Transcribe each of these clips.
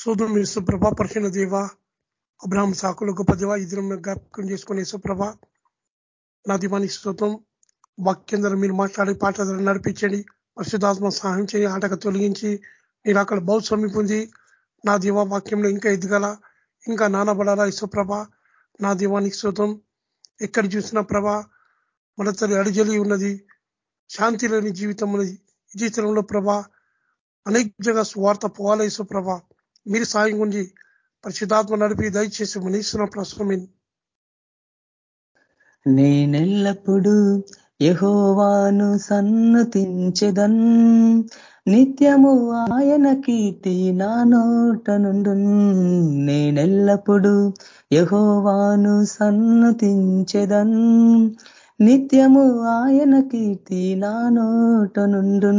శోధం యేసుప్రభ పరిచిన దేవ అబ్రాహ్మ సాకులు గొప్ప దేవ ఈ జ్ఞాపకం చేసుకునే యేసుప్రభ నా దీవానికి స్తోత్రం. వాక్యం ద్వారా మీరు మాట్లాడి పాట ద్వారా నడిపించండి. పరిశుధాత్మ సహాయం చేయి ఆటక తొలగించి మీరు అక్కడ బహు సమీపొంది నా దీవా వాక్యంలో ఇంకా ఎదగల ఇంకా నానబడాలా యశ్వ్రభ నా దీవానికి స్తోత్రం. ఎక్కడ చూసినా ప్రభ మన తల్లి అడిజలి ఉన్నది శాంతి లేని జీవితం ఉన్నది జీవితంలో ప్రభ అనేక జగ స్వార్థ పోవాల యశ్వ్రభ మీరు సాయం గురించి పరిశుధాత్మ నడిపి దయచేసి మనీస్తున్న ప్రశ్న నేనెల్లప్పుడు యహోవాను సన్నుతించెదన్. నిత్యము ఆయన కీర్తి నా నోట నుండు నేనెల్లప్పుడు యహోవాను సన్నుతించెదన్. నిత్యము ఆయన కీర్తి నా నోట నుండు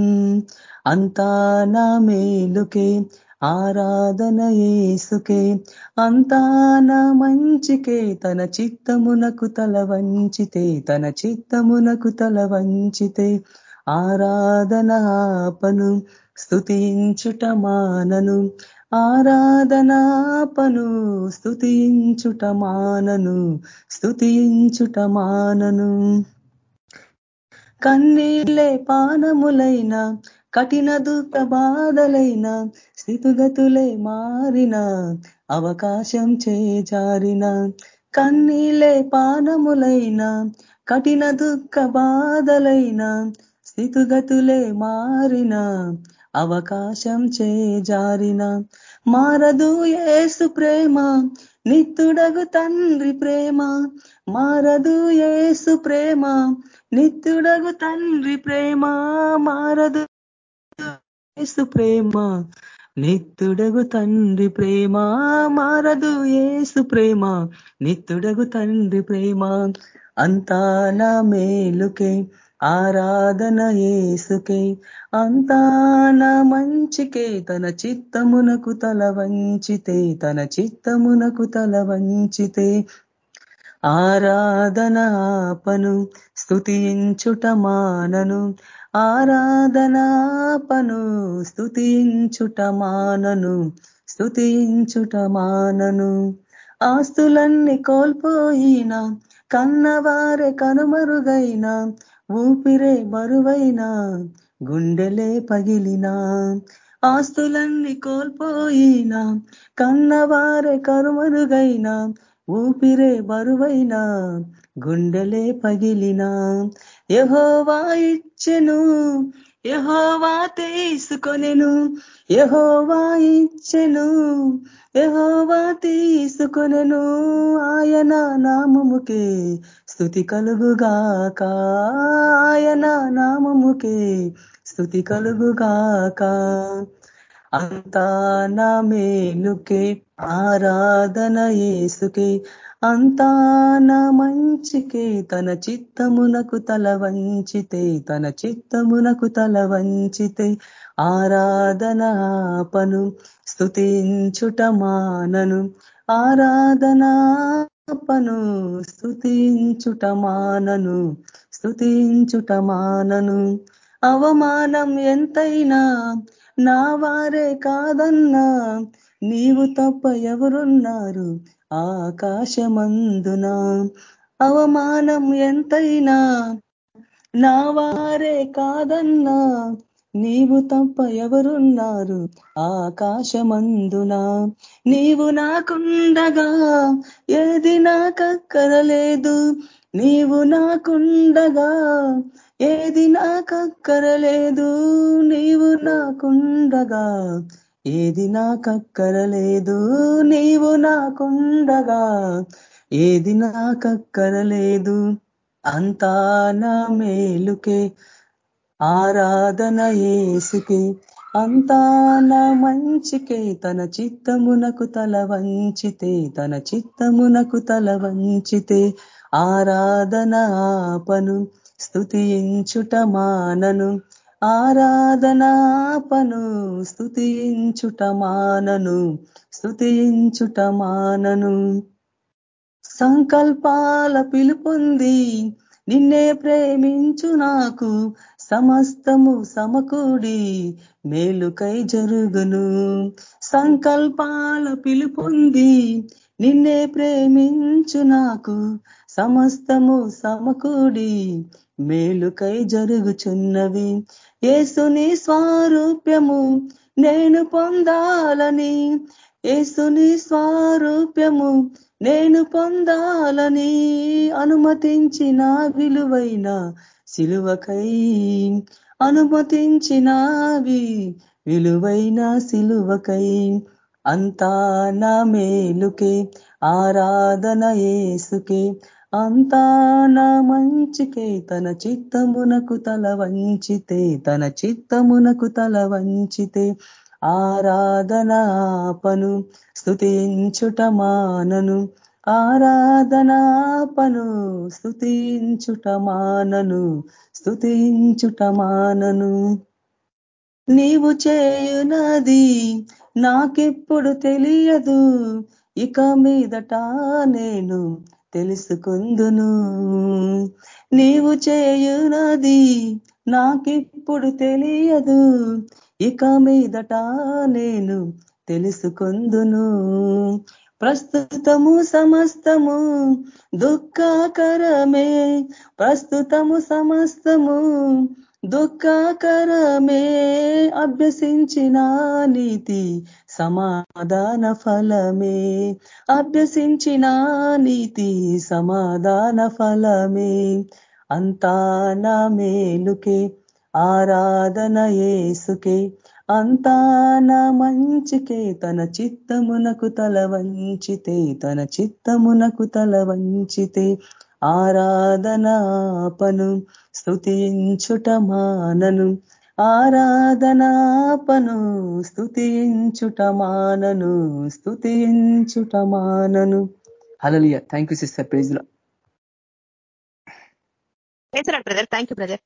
అంతా నా మేలుకే ఆరాధన ఏసుకే అంతాన మంచికే. తన చిత్తమునకు తల వంచితే తన చిత్తమునకు తల వంచితే. ఆరాధనాపను స్థుతించుట మానను. ఆరాధనాపను స్థుతించుట మానను స్థుతించుట మానను. కన్నీళ్ళే పానములైన కఠిన దుఃఖ బాధలైన స్థితుగతులే మారిన అవకాశం చేజారిన కన్నీలే పానములైన కఠిన దుఃఖ బాధలైన స్థితుగతులే మారిన అవకాశం చేజారిన. మారదు ఏసు ప్రేమ నిత్తుడగు తండ్రి ప్రేమ. మారదు ఏసు ప్రేమ నిత్తుడగు తండ్రి ప్రేమ. మారదు ఏసు ప్రేమ నిత్తుడగు తండ్రి ప్రేమ మారదు ఏసు ప్రేమ నిత్తుడగు తండ్రి ప్రేమ. అంతా నా మేలుకే ఆరాధన ఏసుకే అంతా నా మంచికే తన చిత్తమునకు తల వంచితే తన చిత్తమునకు తల వంచితే. ఆరాధనాపను స్థుతించుట మానను ఆరాధనాపను స్థుతించుట మానను స్థుతించుట మానను ఆస్తులన్నీ కోల్పోయిన కన్నవారే కనుమరుగైన ఊపిరే బరువైన గుండెలే పగిలిన. ఆస్తులన్నీ కోల్పోయిన కన్నవారే కరుమరుగైనా ఊపిరే బరువైన గుండెలే పగిలిన. యహోవా ఇచ్చెను. యహోవా తీసుకొనెను. యహోవా ఇచ్చెను. యహోవా తీసుకొనెను. ఆయన నామముకే స్థుతి కలుగుగాక. ఆయన నామముకే స్థుతి కలుగుగాక. అంతా నా మేలుకే ఆరాధన ఏసుకే అంతాన మంచికే తన చిత్తమునకు తల వంచితే తన చిత్తమునకు తల వంచితే ఆరాధనాపను స్థుతించుట మానను. ఆరాధనాపను స్థుతించుట మానను స్థుతించుట మానను. అవమానం ఎంతైనా నా వారే కాదన్నా నీవు తప్ప ఎవరున్నారు? ఆకాశమందున అవమానం ఎంతైనా నా వారే కాదన్నా. నీవు తప్ప ఎవరున్నారు ఆకాశమందున. నీవు నాకుండగా ఏది నాకక్కరలేదు. నీవు నాకుండగా ఏది నాకక్కరలేదు. నీవు నాకుండగా ఏది నాకక్కరలేదు నీవు నాకుండగా. ఏది నాకక్కరలేదు అంతా నా మేలుకే. ఆరాధన ఏసుకే అంతా నా మంచికే. తన చిత్తమునకు తల వంచితే తన చిత్తమునకు తల వంచితే. ఆరాధన ఆపను స్థుతించుట మానను. ఆరాధనాపను స్థుతించుట మానను స్థుతించుట మానను. సంకల్పాల పిలుపొంది నిన్నే ప్రేమించు నాకు సమస్తము సమకూడి మేలుకై జరుగును. సంకల్పాల పిలుపొంది నిన్నే ప్రేమించు నాకు సమస్తము సమకూడి మేలుకై జరుగుచున్నవి. ఏసుని స్వారూప్యము నేను పొందాలని. ఏసుని స్వారూప్యము నేను పొందాలని అనుమతించిన విలువైన సిలువకై అనుమతించినవి. విలువైన సిలువకై అంతా నా మేలుకే ఆరాధన ఏసుకే అంతా నా మంచికే తన చిత్తమునకు తల వంచితే తన చిత్తమునకు తల వంచితే. ఆరాధనాపను స్థుతించుట మానను. ఆరాధనాపను స్థుతించుట మానను స్థుతించుట మానను. నీవు చేయునది నాకెప్పుడు తెలియదు ఇక మీదట నేను తెలుసుకుందును. నీవు చేయునది నాకిప్పుడు తెలియదు. ఇక మీదట నేను తెలుసుకుందును. ప్రస్తుతము సమస్తము దుఃఖకరమే. ప్రస్తుతము సమస్తము దుఃఖకరమే అభ్యసించిన నీతి సమాధాన ఫలమే. అభ్యసించిన నీతి సమాధాన ఫలమే. అంతా నా మేలుకే ఆరాధన ఏసుకే అంతా నా మంచికే తన చిత్తమునకు తల వంచితే తన చిత్తమునకు తల వంచితే. ఆరాధనాపను స్థుతించుట మానను. ఆరాధనాపను స్థుతించుట మానను స్థుతించుట మానను. హలలియ థ్యాంక్ యూ సిస్టర్ ప్రేజ్లో బ్రదర్ థ్యాంక్ యూ బ్రదర్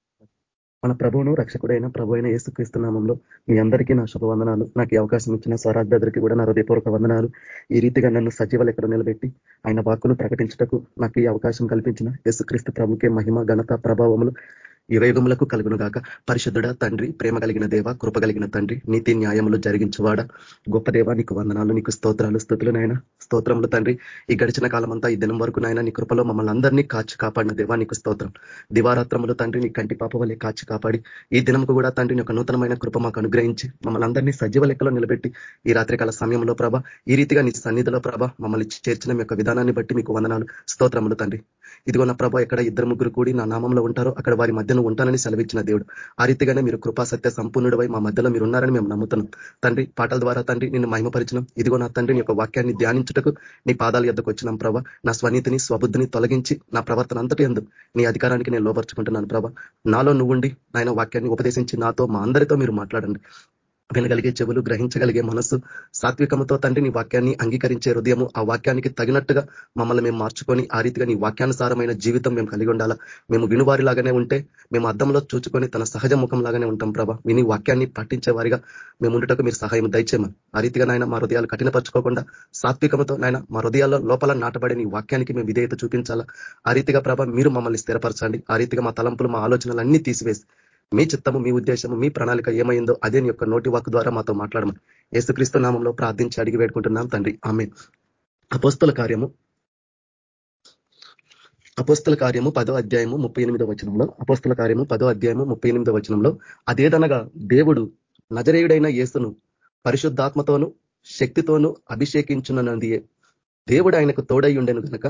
మన ప్రభువును రక్షకుడైన ప్రభు అయిన యేసుక్రీస్తు నామంలో మీ అందరికీ నా శుభవందనాలు. నాకు ఈ అవకాశం ఇచ్చిన స్వరాజ్ బ్రదర్కి కూడా నా హృదయపూర్వక వందనాలు. ఈ రీతిగా నన్ను సజీవ ఎక్కడ నిలబెట్టి ఆయన వాక్కును ప్రకటించటకు నాకు ఈ అవకాశం కల్పించిన యేసుక్రీస్తు ప్రభుకే మహిమ ఘనత ప్రభావములు. ఈ కలుగును గాక. పరిశుద్ధుడ తండ్రి ప్రేమ కలిగిన దేవ కృప కలిగిన తండ్రి నీతి న్యాయములు జరిగించువాడ. గొప్ప దేవ నీకు వందనాలు నీకు స్తోత్రాలు స్థుతులు నాయన. స్తోత్రములు తండ్రి ఈ గడిచిన కాలం అంతా ఈ దినం వరకు నాయన నీ కృపలో మమ్మల్ని అందరినీ కాచి కాపాడిన దేవా నీకు స్తోత్రం. దివారాత్రములు తండ్రి నీ కంటి పాప వల్లే కాచి కాపాడి ఈ దినంకు కూడా తండ్రిని ఒక నూతనమైన కృప మాకు అనుగ్రహించి మమ్మల్ని అందరినీ సజీవ లెక్కలో నిలబెట్టి ఈ రాత్రికాల సమయంలో ప్రభ ఈ రీతిగా నీ సన్నిధిలో ప్రభ మమ్మల్ని చేర్చిన మీ యొక్క విధానాన్ని బట్టి మీకు వందనాలు స్తోత్రములు తండ్రి. ఇదిగో నా ప్రభ ఎక్కడ ఇద్దరు ముగ్గురు కూడి నా నామంలో ఉంటారో అక్కడ వారి మధ్య మధ్యన ఉంటానని సెలవిచ్చిన దేవుడు. ఆ రీతిగానే మీరు కృపా సత్య సంపూర్ణుడవై మా మధ్యలో మీరు ఉన్నారని మేము నమ్ముతున్నాం. తండ్రి పాటల ద్వారా తండ్రి నిన్ను మహిమపరిచినాం. ఇదిగో నా తండ్రి యొక్క వాక్యాన్ని ధ్యానించుటకు నీ పాదాల ఎద్దకు వచ్చినాం ప్రభ. నా స్వనీతిని స్వబుద్ధిని తొలగించి నా ప్రవర్తన అంతటి ఎందు నీ అధికారానికి నేను లోపరుచుకుంటున్నాను ప్రభ. నాలో నువ్వుండి నాయన వాక్యాన్ని ఉపదేశించి నాతో మా అందరితో మీరు మాట్లాడండి. వినగలిగే చెవులు గ్రహించగలిగే మనస్సు సాత్వికముతో తండ్రి నీ వాక్యాన్ని అంగీకరించే హృదయము ఆ వాక్యానికి తగినట్టుగా మమ్మల్ని మేము మార్చుకొని ఆ రీతిగా నీ వాక్యానుసారమైన జీవితం మేము కలిగి ఉండాలా? మేము వినువారిలాగానే ఉంటే మేము అద్దంలో చూచుకొని తన సహజ ముఖం లాగానే ఉంటాం ప్రభా. విని వాక్యాన్ని పట్టించే వారిగా మేము ఉండటకు మీరు సహాయం దయచేయమని. ఆ రీతిగా నాయన మా హృదయాలు కఠినపరచుకోకుండా సాత్వికముతో నాయన మా హృదయాల్లో లోపల నాటబడి నీ వాక్యానికి మేము విధేయత చూపించాలా? ఆ రీతిగా ప్రభా మీరు మమ్మల్ని స్థిరపరచండి. ఆ రీతిగా మా తలంపులు మా ఆలోచనలు అన్ని తీసివేసి మీ చిత్తము మీ ఉద్దేశము మీ ప్రణాళిక ఏమైందో అదే నీ యొక్క నోటి వాక్ ద్వారా మాతో మాట్లాడమని యేసుక్రీస్తు నామంలో ప్రార్థించి అడిగి వేడుకుంటున్నాం తండ్రి. ఆమె అపోస్తుల కార్యము. అపోస్తుల కార్యము పదో అధ్యాయము ముప్పై ఎనిమిదో వచనంలో అపోస్తుల కార్యము పదో అధ్యాయము ముప్పై ఎనిమిదో వచనంలో అదేదనగా దేవుడు నజరేయుడైన యేసును పరిశుద్ధాత్మతోను శక్తితోనూ అభిషేకించున్నది దేవుడు ఆయనకు తోడై ఉండెను కనుక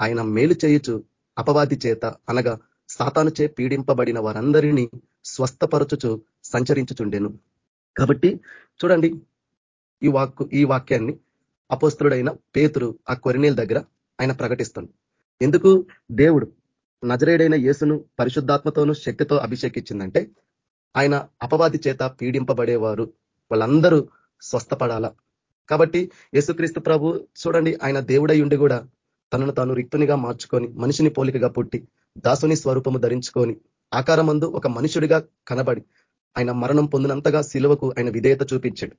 ఆయన మేలు చేయుచు అపవాది చేత అనగా సాతాను చే పీడింపబడిన వారందరినీ స్వస్థపరచుచు సంచరించుచుండెను. కాబట్టి చూడండి ఈ వాక్కు ఈ వాక్యాన్ని అపోస్తుడైన పేతురు ఆ కొరినేల దగ్గర ఆయన ప్రకటిస్తుంది ఎందుకు? దేవుడు నజరేడైన యేసును పరిశుద్ధాత్మతోనూ శక్తితో అభిషేకించిందంటే ఆయన అపవాది చేత పీడింపబడేవారు వాళ్ళందరూ స్వస్థపడాల. కాబట్టి యేసుక్రీస్తు ప్రభు చూడండి ఆయన దేవుడై ఉండి కూడా తనను తాను రిక్తునిగా మార్చుకొని మనిషిని పోలికగా పుట్టి దాసుని స్వరూపము ధరించుకొని ఆకారమందు ఒక మనుషుడిగా కనబడి ఆయన మరణం పొందినంతగా శిలువకు ఆయన విధేయత చూపించాడు.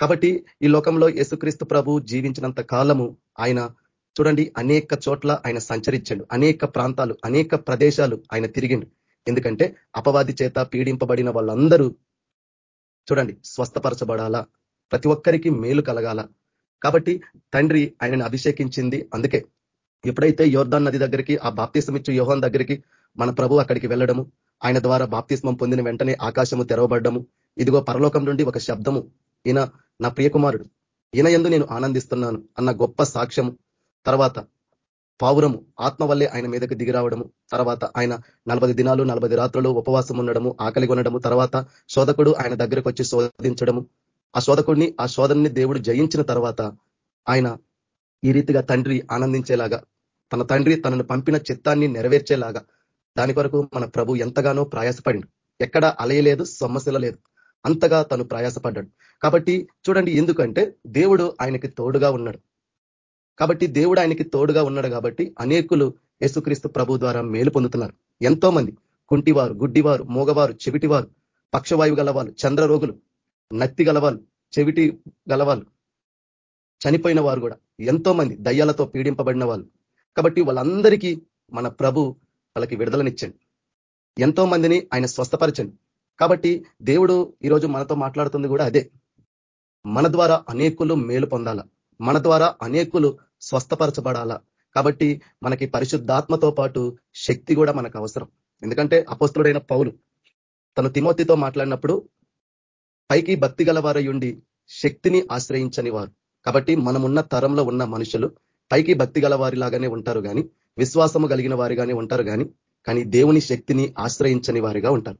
కాబట్టి ఈ లోకంలో యేసుక్రీస్తు ప్రభు జీవించినంత కాలము ఆయన చూడండి అనేక చోట్ల ఆయన సంచరించాడు. అనేక ప్రాంతాలు అనేక ప్రదేశాలు ఆయన తిరిగిండు. ఎందుకంటే అపవాది చేత పీడింపబడిన వాళ్ళందరూ చూడండి స్వస్థపరచబడాలా? ప్రతి ఒక్కరికి మేలు కలగాల? కాబట్టి తండ్రి ఆయనను అభిషేకించింది అందుకే. ఎప్పుడైతే యోర్దాన్ నది దగ్గరికి ఆ బాప్తిసం ఇచ్చు యోహన్ దగ్గరికి మన ప్రభు అక్కడికి వెళ్ళడము ఆయన ద్వారా బాప్తిస్మం పొందిన వెంటనే ఆకాశము తెరవబడ్డము. ఇదిగో పరలోకం నుండి ఒక శబ్దము. ఈయన నా ప్రియకుమారుడు. ఈయన ఎందు నేను ఆనందిస్తున్నాను అన్న గొప్ప సాక్ష్యము. తర్వాత పావురము. ఆత్మ వల్లే ఆయన మీదకి దిగిరావడము తర్వాత ఆయన నలభై దినాలు నలభై రాత్రులు ఉపవాసం ఉండడము ఆకలి కొనడము. తర్వాత శోధకుడు ఆయన దగ్గరకు వచ్చి శోధించడము. ఆ శోధకుడిని ఆ శోధనని దేవుడు జయించిన తర్వాత ఆయన ఈ రీతిగా తండ్రి ఆనందించేలాగా తన తండ్రి తనను పంపిన చిత్తాన్ని నెరవేర్చేలాగా దాని కొరకు మన ప్రభు ఎంతగానో ప్రయాసపడిండు. ఎక్కడ అలయలేదు సమస్యల లేదు. అంతగా తను ప్రయాసపడ్డాడు. కాబట్టి చూడండి ఎందుకంటే దేవుడు ఆయనకి తోడుగా ఉన్నాడు. కాబట్టి దేవుడు ఆయనకి తోడుగా ఉన్నాడు కాబట్టి అనేకులు యేసుక్రీస్తు ప్రభు ద్వారా మేలు పొందుతున్నారు. ఎంతో మంది కుంటివారు గుడ్డివారు మూగవారు చెవిటివారు పక్షవాయువు గలవాళ్ళు చంద్ర రోగులు నత్తి గలవాళ్ళు చెవిటి గలవాళ్ళు చనిపోయిన వారు కూడా ఎంతో మంది దయ్యాలతో పీడింపబడిన వాళ్ళు. కాబట్టి వాళ్ళందరికీ మన ప్రభు వాళ్ళకి విడుదలనిచ్చండి. ఎంతో మందిని ఆయన స్వస్థపరచండి. కాబట్టి దేవుడు ఈరోజు మనతో మాట్లాడుతుంది కూడా అదే. మన ద్వారా అనేకులు మేలు పొందాల. మన ద్వారా అనేకులు స్వస్థపరచబడాలా. కాబట్టి మనకి పరిశుద్ధాత్మతో పాటు శక్తి కూడా మనకు అవసరం. ఎందుకంటే అపస్తుడైన పౌలు తను తిమోతితో మాట్లాడినప్పుడు పైకి భక్తి గలవారయుండి శక్తిని ఆశ్రయించని వారు. కాబట్టి మనమున్న తరంలో ఉన్న మనుషులు పైకి భక్తి గలవారిలాగానే ఉంటారు కానీ విశ్వాసము కలిగిన వారిగానే ఉంటారు కానీ కానీ దేవుని శక్తిని ఆశ్రయించని వారిగా ఉంటారు.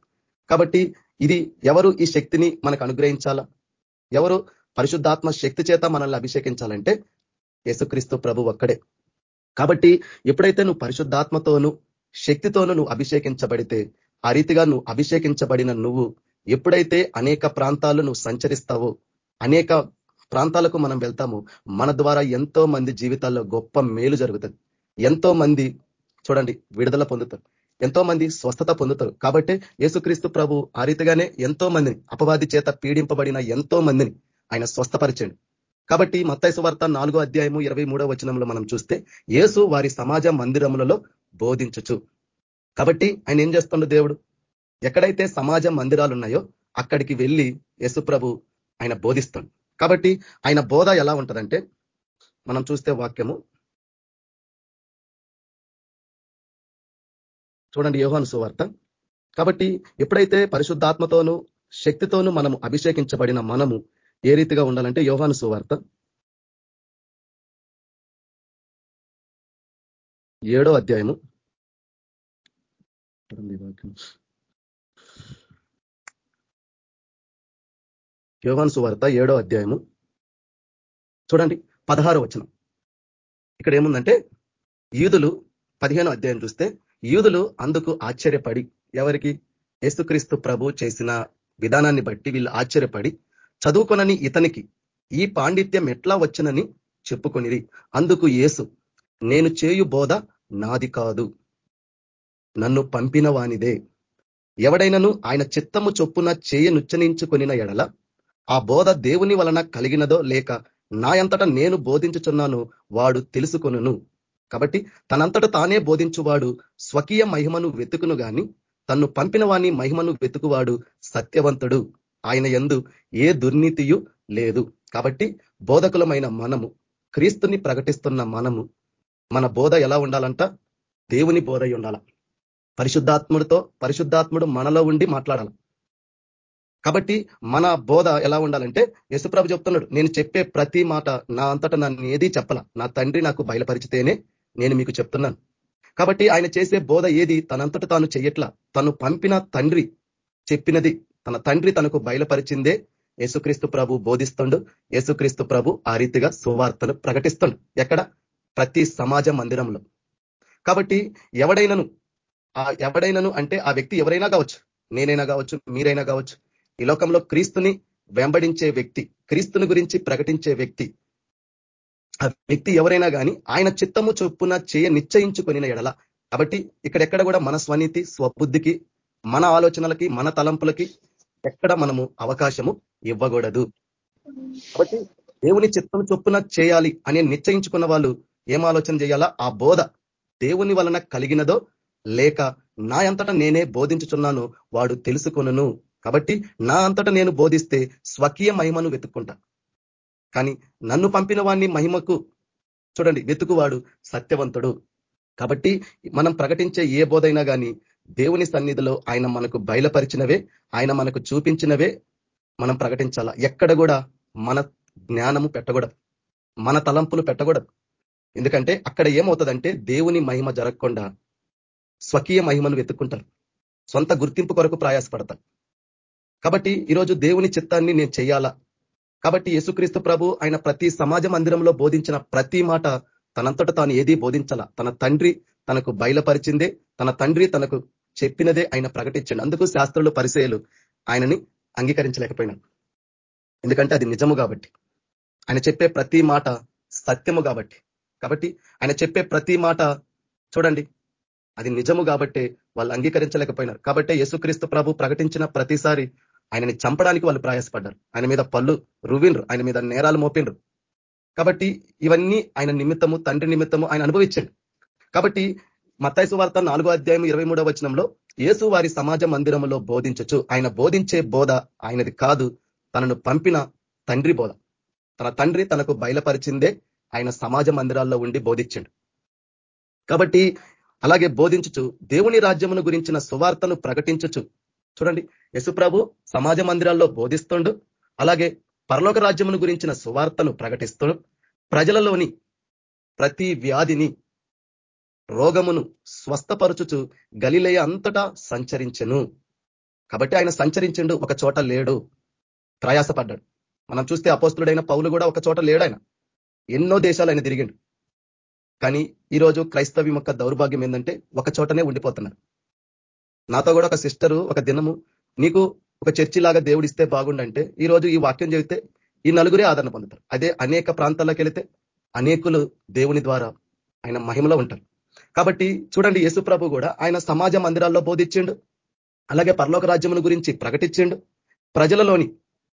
కాబట్టి ఇది ఎవరు ఈ శక్తిని మనకు అనుగ్రహించాలా? ఎవరు పరిశుద్ధాత్మ శక్తి చేత మనల్ని అభిషేకించాలంటే యేసుక్రీస్తు ప్రభు ఒక్కడే. కాబట్టి ఎప్పుడైతే నువ్వు పరిశుద్ధాత్మతోను శక్తితోనూ నువ్వు అభిషేకించబడితే ఆ రీతిగా నువ్వు అభిషేకించబడిన నువ్వు ఎప్పుడైతే అనేక ప్రాంతాలు నువ్వు సంచరిస్తావో అనేక ప్రాంతాలకు మనం వెళ్తాము మన ద్వారా ఎంతో మంది జీవితాల్లో గొప్ప మేలు జరుగుతుంది. ఎంతో మంది చూడండి విడుదల పొందుతారు. ఎంతో మంది స్వస్థత పొందుతారు. కాబట్టి యేసుక్రీస్తు ప్రభు ఆ రీతిగానే ఎంతో మందిని అపవాది చేత పీడింపబడిన ఎంతో మందిని ఆయన స్వస్థపరిచండి. కాబట్టి మత్తైసు వార్త నాలుగో అధ్యాయము ఇరవై మూడో వచనంలో మనం చూస్తే యేసు వారి సమాజ మందిరములలో బోధించచ్చు కాబట్టి ఆయన ఏం చేస్తుండడు దేవుడు? ఎక్కడైతే సమాజ మందిరాలు ఉన్నాయో అక్కడికి వెళ్ళి యేసు ప్రభు ఆయన బోధిస్తాడు. కాబట్టి ఆయన బోధ ఎలా ఉంటుందంటే మనం చూస్తే వాక్యము చూడండి యోహాను సువార్త. కాబట్టి ఎప్పుడైతే పరిశుద్ధాత్మతోనూ శక్తితోనూ మనము అభిషేకించబడిన మనము ఏ రీతిగా ఉండాలంటే యోహాను సువార్త. ఏడో అధ్యాయము. యోహాను సువార్త ఏడో అధ్యాయము. చూడండి పదహారో వచనం. ఇక్కడ ఏముందంటే యూదులు పదిహేనో అధ్యాయం చూస్తే యూదులు అందుకు ఆశ్చర్యపడి ఎవరికి? యేసుక్రీస్తు ప్రభు చేసిన విధానాన్ని బట్టి వీళ్ళు ఆశ్చర్యపడి చదువుకొనని ఇతనికి ఈ పాండిత్యం ఎట్లా వచ్చినని చెప్పుకొనిరి. అందుకు యేసు నేను చేయు బోధ నాది కాదు నన్ను పంపిన వానిదే. ఎవడైనను ఆయన చిత్తము చొప్పున చేయ నుచ్చనించుకొనిన ఎడల ఆ బోధ దేవుని వలన కలిగినదో లేక నాయంతటా నేను బోధించుచున్నాను వాడు తెలుసుకొనును. కాబట్టి తనంతట తానే బోధించువాడు స్వకీయ మహిమను వెతుకును గాని తన్ను పంపిన వాని మహిమను వెతుకువాడు సత్యవంతుడు. ఆయన ఎందు ఏ దుర్నీతియు లేదు. కాబట్టి బోధకులమైన మనము క్రీస్తుని ప్రకటిస్తున్న మనము మన బోధ ఎలా ఉండాలంట? దేవుని బోధ ఉండాల. పరిశుద్ధాత్ముడితో పరిశుద్ధాత్ముడు మనలో ఉండి మాట్లాడాల. కాబట్టి మన బోధ ఎలా ఉండాలంటే యశుప్రభు చెప్తున్నాడు నేను చెప్పే ప్రతి మాట నా అంతటా నన్ను ఏది చెప్పాల. నా తండ్రి నాకు బయలుపరిచితేనే నేను మీకు చెప్తున్నాను. కాబట్టి ఆయన చేసే బోధ ఏది? తనంతట తాను చెయ్యట్లా. తను పంపిన తండ్రి చెప్పినది. తన తండ్రి తనకు బయలుపరిచిందే. యేసుక్రీస్తు ప్రభు బోధిస్తుండు. యేసుక్రీస్తు ప్రభు ఆ రీతిగా సువార్తను ప్రకటిస్తుండు. ఎక్కడ? ప్రతి సమాజ మందిరంలో. కాబట్టి ఎవడైనను ఆ ఎవడైనను అంటే ఆ వ్యక్తి ఎవరైనా కావచ్చు. నేనైనా కావచ్చు మీరైనా కావచ్చు. ఈ లోకంలో క్రీస్తుని వెంబడించే వ్యక్తి క్రీస్తుని గురించి ప్రకటించే వ్యక్తి ఆ వ్యక్తి ఎవరైనా కానీ ఆయన చిత్తము చొప్పున చేయ నిశ్చయించుకొనిన ఎడల. కాబట్టి ఇక్కడెక్కడ కూడా మన స్వనీతి స్వబుద్ధికి మన ఆలోచనలకి మన తలంపులకి ఎక్కడ మనము అవకాశము ఇవ్వకూడదు. కాబట్టి దేవుని చిత్తం చొప్పున చేయాలి అని నిశ్చయించుకున్న వాళ్ళు ఏం ఆలోచన చేయాలా? ఆ బోధ దేవుని వలన కలిగినదో లేక నా అంతటా నేనే బోధించుచున్నాను వాడు తెలుసుకొనును. కాబట్టి నా అంతటా నేను బోధిస్తే స్వకీయ మహిమను వెతుక్కుంటా. కానీ నన్ను పంపిన వాడిని మహిమకు చూడండి వెతుకువాడు సత్యవంతుడు. కాబట్టి మనం ప్రకటించే ఏ బోధైనా కానీ దేవుని సన్నిధిలో ఆయన మనకు బయలుపరిచినవే ఆయన మనకు చూపించినవే మనం ప్రకటించాలా? ఎక్కడ కూడా మన జ్ఞానము పెట్టకూడదు. మన తలంపులు పెట్టకూడదు. ఎందుకంటే అక్కడ ఏమవుతుందంటే దేవుని మహిమ జరగకుండా స్వకీయ మహిమను వెతుక్కుంటారు. సొంత గుర్తింపు కొరకు ప్రయాసపడతారు. కాబట్టి ఈరోజు దేవుని చిత్తాన్ని నేను చేయాలా కాబట్టి యేసుక్రీస్తు ప్రభు ఆయన ప్రతి సమాజ మందిరంలో బోధించిన ప్రతి మాట తనంతట తాను ఏదీ బోధించాల. తన తండ్రి తనకు బయలుపరిచిందే తన తండ్రి తనకు చెప్పినదే ఆయన ప్రకటించండి. అందుకు శాస్త్రులు పరిచయలు ఆయనని అంగీకరించలేకపోయినారు. ఎందుకంటే అది నిజము కాబట్టి. ఆయన చెప్పే ప్రతి మాట సత్యము కాబట్టి. కాబట్టి ఆయన చెప్పే ప్రతి మాట చూడండి అది నిజము కాబట్టి వాళ్ళు అంగీకరించలేకపోయినారు. కాబట్టి యేసుక్రీస్తు ప్రభు ప్రకటించిన ప్రతిసారి ఆయనని చంపడానికి వాళ్ళు ప్రయాసపడ్డారు. ఆయన మీద పళ్ళు రువిండ్రు ఆయన మీద నేరాలు మోపిండ్రు. కాబట్టి ఇవన్నీ ఆయన నిమిత్తము తండ్రి నిమిత్తము ఆయన అనుభవించండి. కాబట్టి మత్తాయసు వార్త నాలుగో అధ్యాయం ఇరవై మూడో వచనంలో యేసు వారి సమాజ మందిరంలో బోధించచ్చు. ఆయన బోధించే బోధ ఆయనది కాదు. తనను పంపిన తండ్రి బోధ. తన తండ్రి తనకు బయలుపరిచిందే ఆయన సమాజ మందిరాల్లో ఉండి బోధించండు. కాబట్టి అలాగే బోధించుచు దేవుని రాజ్యమును గురించిన సువార్తను ప్రకటించుచు చూడండి యశుప్రభు సమాజ మందిరాల్లో బోధిస్తుండు అలాగే పరలోక రాజ్యమును గురించిన సువార్తను ప్రకటిస్తూ ప్రజలలోని ప్రతి వ్యాధిని రోగమును స్వస్థపరచుచు గలిలయ అంతటా సంచరించెను. కాబట్టి ఆయన సంచరించిండు ఒక చోట లేడు ప్రయాసపడ్డాడు. మనం చూస్తే అపోస్తుడైన పౌలు కూడా ఒక చోట లేడు ఆయన ఎన్నో దేశాలు ఆయన తిరిగిండు. కానీ ఈరోజు క్రైస్తవ్యం యొక్క దౌర్భాగ్యం ఏంటంటే ఒక చోటనే ఉండిపోతున్నారు. నాతో కూడా ఒక సిస్టరు ఒక దినము నీకు ఒక చర్చి లాగా దేవుడు ఇస్తే బాగుండంటే ఈ రోజు ఈ వాక్యం చెబితే ఈ నలుగురే ఆదరణ పొందుతారు. అదే అనేక ప్రాంతాల్లోకి వెళితే అనేకులు దేవుని ద్వారా ఆయన మహిమలో ఉంటారు. కాబట్టి చూడండి యేసు ప్రభు కూడా ఆయన సమాజ మందిరాల్లో బోధించిండు అలాగే పరలోక రాజ్యముల గురించి ప్రకటించిండు. ప్రజలలోని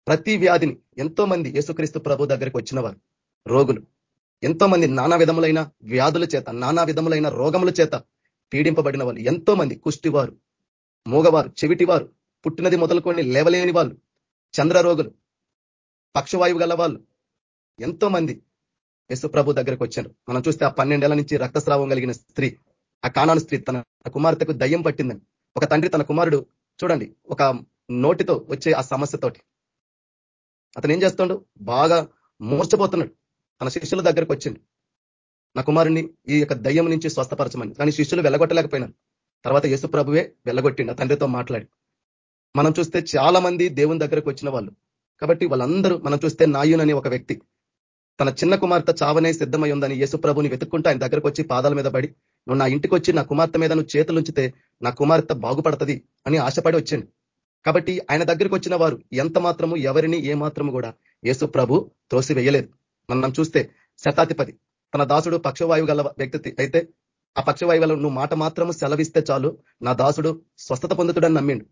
ప్రతి వ్యాధిని ఎంతో మంది యేసుక్రీస్తు ప్రభు దగ్గరికి వచ్చినవారు రోగులు. ఎంతో మంది నానా విధములైన వ్యాధుల చేత నానా విధములైన రోగముల చేత పీడింపబడిన వాళ్ళు ఎంతో మంది కుష్టివారు మూగవారు చెవిటివారు పుట్టినది మొదలుకొని లేవలేని వాళ్ళు చంద్ర రోగులు పక్షవాయువు గల వాళ్ళు ఎంతో మంది యశు ప్రభు దగ్గరకు వచ్చారు. మనం చూస్తే ఆ పన్నెండేళ్ళ నుంచి రక్తస్రావం కలిగిన స్త్రీ ఆ కానాను స్త్రీ తన కుమార్తెకు దయ్యం పట్టిందని. ఒక తండ్రి తన కుమారుడు చూడండి ఒక నోటితో వచ్చే ఆ సమస్యతోటి. అతను ఏం చేస్తాడు? బాగా మూర్చపోతున్నాడు తన శిష్యుల దగ్గరకు వచ్చింది నా కుమారుని ఈ యొక్క దయ్యం నుంచి స్వస్థపరచమని. కానీ శిష్యులు వెళ్ళగొట్టలేకపోయినారు. తర్వాత యేసు ప్రభువే వెళ్ళగొట్టిండు తండ్రితో మాట్లాడి. మనం చూస్తే చాలా మంది దేవుని దగ్గరకు వచ్చిన వాళ్ళు. కాబట్టి వాళ్ళందరూ మనం చూస్తే నాయున్ అనే ఒక వ్యక్తి. తన చిన్న కుమార్తె చావనే సిద్ధమై ఉందని యేసు ప్రభుని వెతుక్కుంటూ ఆయన దగ్గరకు వచ్చి పాదాల మీద పడి నువ్వు నా ఇంటికి వచ్చి నా కుమార్తె మీద నువ్వు చేతులు ఉంచితే నా కుమార్తె బాగుపడుతుంది అని ఆశపడి వచ్చింది కాబట్టి ఆయన దగ్గరికి వచ్చిన వారు ఎంత మాత్రము ఎవరిని ఏ మాత్రము కూడా యేసు ప్రభు త్రోసి వేయలేదు మనం చూస్తే శతాధిపతి తన దాసుడు పక్షవాయువు గల వ్యక్తి అయితే ఆ పక్షవాయువులో నువ్వు మాట మాత్రము సెలవిస్తే చాలు. నా దాసుడు స్వస్థత పొందుతుడని నమ్మిండు.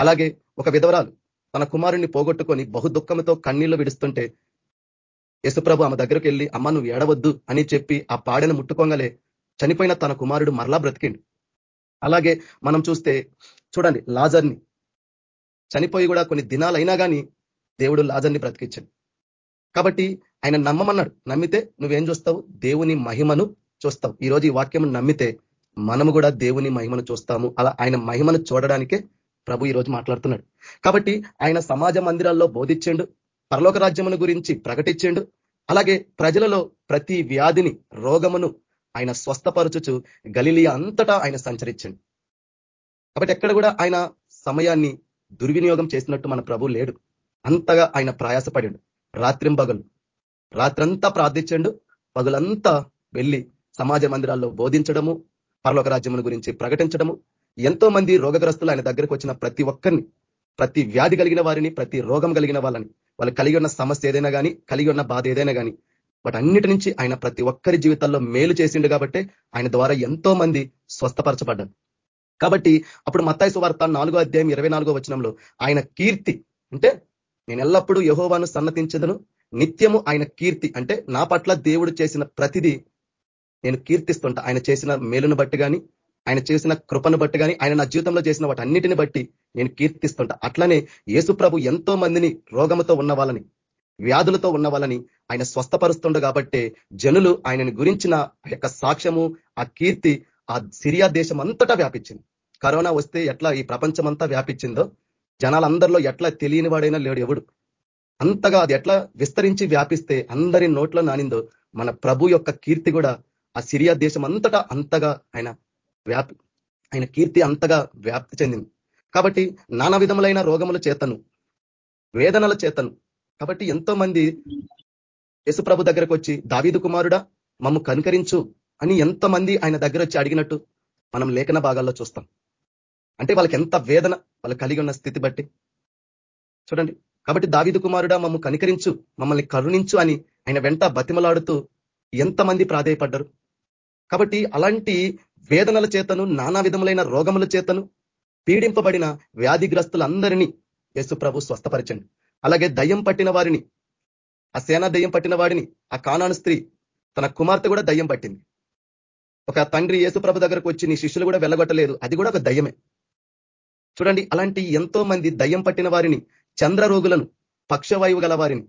అలాగే ఒక విధవరాలు తన కుమారుణ్ణి పోగొట్టుకొని బహు దుఃఖంతో కన్నీళ్ళు విడుస్తుంటే యశుప్రభు ఆమె దగ్గరికి వెళ్ళి అమ్మ నువ్వు ఏడవద్దు అని చెప్పి ఆ పాడెను ముట్టుకోగలే. చనిపోయిన తన కుమారుడు మరలా బ్రతికిండు. అలాగే మనం చూస్తే చూడండి లాజర్ని. చనిపోయి కూడా కొన్ని దినాలైనా కానీ దేవుడు లాజర్ని బ్రతికించాడు. కాబట్టి ఆయన నమ్మమన్నాడు నమ్మితే నువ్వేం చూస్తావు? దేవుని మహిమను చూస్తావు ఈరోజు ఈ వాక్యం నమ్మితే మనము కూడా దేవుని మహిమను చూస్తాము. అలా ఆయన మహిమను చూడడానికే ప్రభు ఈరోజు మాట్లాడుతున్నాడు. కాబట్టి ఆయన సమాజ మందిరాల్లో బోధించండు పరలోక రాజ్యమును గురించి ప్రకటించిండు అలాగే ప్రజలలో ప్రతి వ్యాధిని రోగమును ఆయన స్వస్థపరచుచు గలిలియ అంతటా ఆయన సంచరించండి. కాబట్టి ఎక్కడ కూడా ఆయన సమయాన్ని దుర్వినియోగం చేసినట్టు మన ప్రభు లేడు. అంతగా ఆయన ప్రయాసపడాడు. రాత్రింబగలు రాత్రంతా ప్రార్థించండు పగులంతా వెళ్ళి సమాజ మందిరాల్లో బోధించడము పరలోక రాజ్యమును గురించి ప్రకటించడము ఎంతో మంది రోగగ్రస్తులు ఆయన దగ్గరకు వచ్చిన ప్రతి ఒక్కరిని ప్రతి వ్యాధి కలిగిన వారిని ప్రతి రోగం కలిగిన వాళ్ళని వాళ్ళు కలిగి ఉన్న సమస్య ఏదైనా కానీ కలిగి ఉన్న బాధ ఏదైనా కానీ వాటి అన్నిటి నుంచి ఆయన ప్రతి ఒక్కరి జీవితాల్లో మేలు చేసిండు కాబట్టి ఆయన ద్వారా ఎంతో మంది స్వస్థపరచబడ్డారు. కాబట్టి అప్పుడు మత్తాయి సువార్త నాలుగో అధ్యాయం ఇరవై నాలుగో వచనంలో ఆయన కీర్తి అంటే నేను ఎల్లప్పుడూ యహోవాను సన్నతించదను. నిత్యము ఆయన కీర్తి అంటే నా పట్ల దేవుడు చేసిన ప్రతిదీ నేను కీర్తిస్తుంటా. ఆయన చేసిన మేలును బట్టి కానీ ఆయన చేసిన కృపను బట్టి కానీ ఆయన నా జీవితంలో చేసిన వాటి అన్నిటిని బట్టి నేను కీర్తిస్తుంటా. అట్లనే యేసుప్రభు ఎంతో మందిని రోగముతో ఉన్న వాళ్ళని వ్యాధులతో ఉన్న వాళ్ళని ఆయన స్వస్థపరుస్తుండ కాబట్టి జనులు ఆయనని గురించిన యొక్క సాక్ష్యము ఆ కీర్తి ఆ సిరియా దేశం అంతటా వ్యాపించింది. కరోనా వస్తే ఎట్లా ఈ ప్రపంచం అంతా వ్యాపించిందో జనాలందరిలో ఎట్లా తెలియని వాడైనా లేడు ఎవడు. అంతగా అది ఎట్లా విస్తరించి వ్యాపిస్తే అందరి నోట్లో నానిందో మన ప్రభు యొక్క కీర్తి కూడా ఆ సిరియా దేశం అంతటా అంతగా ఆయన వ్యాప్తి ఆయన కీర్తి అంతగా వ్యాప్తి చెందింది. కాబట్టి నానా విధములైన రోగముల చేతను వేదనల చేతను కాబట్టి ఎంతో మంది యశుప్రభు దగ్గరకు వచ్చి దావీదు కుమారుడా మమ్ము కనుకరించు అని ఎంతమంది ఆయన దగ్గర వచ్చి అడిగినట్టు మనం లేఖన భాగాల్లో చూస్తాం. అంటే వాళ్ళకి ఎంత వేదన వాళ్ళు కలిగి ఉన్న స్థితి బట్టి. చూడండి కాబట్టి దావిదు కుమారుడా మమ్ము కనికరించు మమ్మల్ని కరుణించు అని ఆయన వెంట బతిమలాడుతూ ఎంతమంది ప్రాధేయపడ్డరు. కాబట్టి అలాంటి వేదనల చేతను నానా విధములైన రోగముల చేతను పీడింపబడిన వ్యాధిగ్రస్తులందరినీ యేసు ప్రభు స్వస్థపరచండి. అలాగే దయ్యం పట్టిన వారిని ఆ సేనా దయ్యం పట్టిన వాడిని ఆ కానాను స్త్రీ తన కుమార్తె కూడా దయ్యం పట్టింది. ఒక తండ్రి యేసుప్రభు దగ్గరకు వచ్చి నీ శిష్యులు కూడా వెళ్ళగొట్టలేదు అది కూడా ఒక దయ్యమే. చూడండి అలాంటి ఎంతో మంది దయ్యం పట్టిన వారిని చంద్ర రోగులను పక్షవాయువు గల వారిని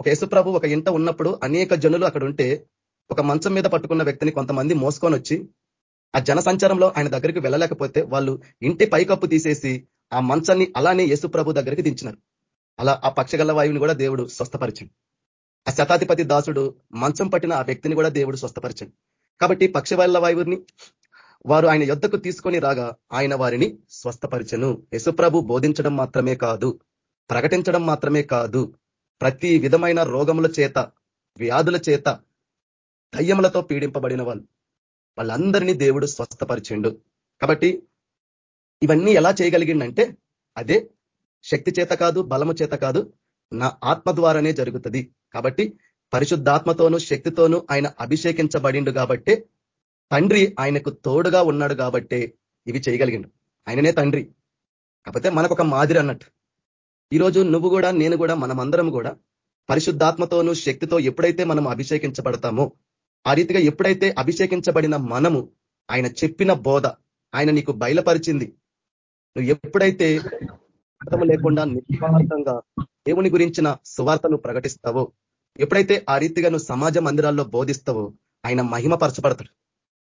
ఒక యేసుప్రభు ఒక ఇంట ఉన్నప్పుడు అనేక జనులు అక్కడ ఉంటే ఒక మంచం మీద పట్టుకున్న వ్యక్తిని కొంతమంది మోసుకొని వచ్చి ఆ జనసంచారంలో ఆయన దగ్గరికి వెళ్ళలేకపోతే వాళ్ళు ఇంటి పైకప్పు తీసేసి ఆ మంచాన్ని అలానే యేసుప్రభు దగ్గరికి దించినారు. అలా ఆ పక్షగల వాయువుని కూడా దేవుడు స్వస్థపరిచండి. ఆ శతాధిపతి దాసుడు మంచం పట్టిన ఆ వ్యక్తిని కూడా దేవుడు స్వస్థపరిచండి. కాబట్టి పక్షవాయుల వాయువుని వారు ఆయన యుద్ధకు తీసుకొని రాగా ఆయన వారిని స్వస్థపరిచను. యశుప్రభు బోధించడం మాత్రమే కాదు ప్రకటించడం మాత్రమే కాదు. ప్రతి విధమైన రోగముల చేత వ్యాధుల చేత దయ్యములతో పీడింపబడిన వాళ్ళు. వాళ్ళందరినీ దేవుడు స్వస్థపరిచిండు. కాబట్టి ఇవన్నీ ఎలా చేయగలిగిండంటే అదే శక్తి చేత కాదు బలము చేత కాదు నా ఆత్మ ద్వారానే జరుగుతుంది. కాబట్టి పరిశుద్ధాత్మతోనూ శక్తితోనూ ఆయన అభిషేకించబడిండు కాబట్టే తండ్రి ఆయనకు తోడుగా ఉన్నాడు కాబట్టే ఇవి చేయగలిగిండు. ఆయననే తండ్రి. కాకపోతే మనకు ఒక మాదిరి అన్నట్టు. ఈరోజు నువ్వు కూడా నేను కూడా మనమందరం కూడా పరిశుద్ధాత్మతోనూ శక్తితో ఎప్పుడైతే మనం అభిషేకించబడతామో ఆ రీతిగా ఎప్పుడైతే అభిషేకించబడిన మనము ఆయన చెప్పిన బోధ ఆయన నీకు బయలుపరిచింది నువ్వు ఎప్పుడైతే అర్థం లేకుండా నిస్వార్థంగా దేవుని గురించిన సువార్తను ప్రకటిస్తావో ఎప్పుడైతే ఆ రీతిగా నువ్వు సమాజ మందిరాల్లో బోధిస్తావో ఆయన మహిమ పరచబడతాడు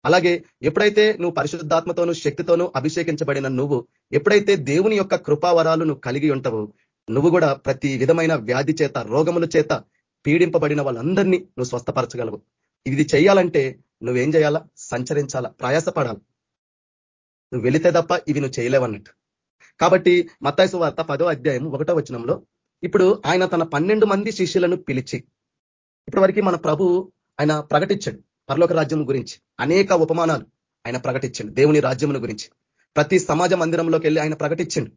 అలాగే ఎప్పుడైతే నువ్వు పరిశుద్ధాత్మతోనూ శక్తితోనూ అభిషేకించబడిన నువ్వు ఎప్పుడైతే దేవుని యొక్క కృపావరాలు నువ్వు కలిగి ఉంటావో నువ్వు కూడా ప్రతి విధమైన వ్యాధి చేత రోగముల చేత పీడింపబడిన వాళ్ళందరినీ నువ్వు స్వస్థపరచగలవు. ఇది చేయాలంటే నువ్వేం చేయాలా? సంచరించాలా? ప్రయాసపడాలి? నువ్వు వెళితే తప్ప ఇవి నువ్వు చేయలేవన్నట్టు. కాబట్టి మత్తాయసు వార్త పదో అధ్యాయం ఒకటో వచనంలో ఇప్పుడు ఆయన తన పన్నెండు మంది శిష్యులను పిలిచి ఇప్పటి వరకు మన ప్రభు ఆయన ప్రకటించాడు పరలోక రాజ్యం గురించి. అనేక ఉపమానాలు ఆయన ప్రకటించండు దేవుని రాజ్యమును గురించి. ప్రతి సమాజ మందిరంలోకి వెళ్ళి ఆయన ప్రకటించండు.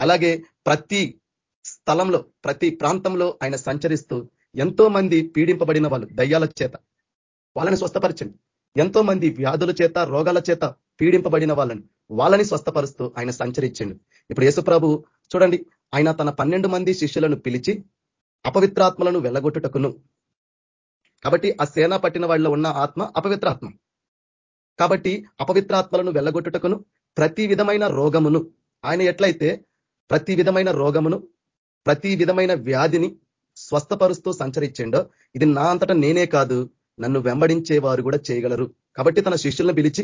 అలాగే ప్రతి స్థలంలో ప్రతి ప్రాంతంలో ఆయన సంచరిస్తూ ఎంతో మంది పీడింపబడిన వాళ్ళు దయ్యాల చేత వాళ్ళని స్వస్థపరచండి. ఎంతో మంది వ్యాధుల చేత రోగాల చేత పీడింపబడిన వాళ్ళని వాళ్ళని స్వస్థపరుస్తూ ఆయన సంచరించండి. ఇప్పుడు యేసుప్రభు చూడండి ఆయన తన పన్నెండు మంది శిష్యులను పిలిచి అపవిత్రాత్మలను వెళ్ళగొట్టుటకును. కాబట్టి ఆ సేన పట్టిన వాళ్ళ ఉన్న ఆత్మ అపవిత్రాత్మ. కాబట్టి అపవిత్రాత్మలను వెళ్ళగొట్టుటకును ప్రతి విధమైన రోగమును ఆయన ఎట్లయితే ప్రతి విధమైన రోగమును ప్రతి విధమైన వ్యాధిని స్వస్థపరుస్తూ సంచరించిండో ఇది నా అంతటా నేనే కాదు నన్ను వెంబడించే వారు కూడా చేయగలరు. కాబట్టి తన శిష్యులను పిలిచి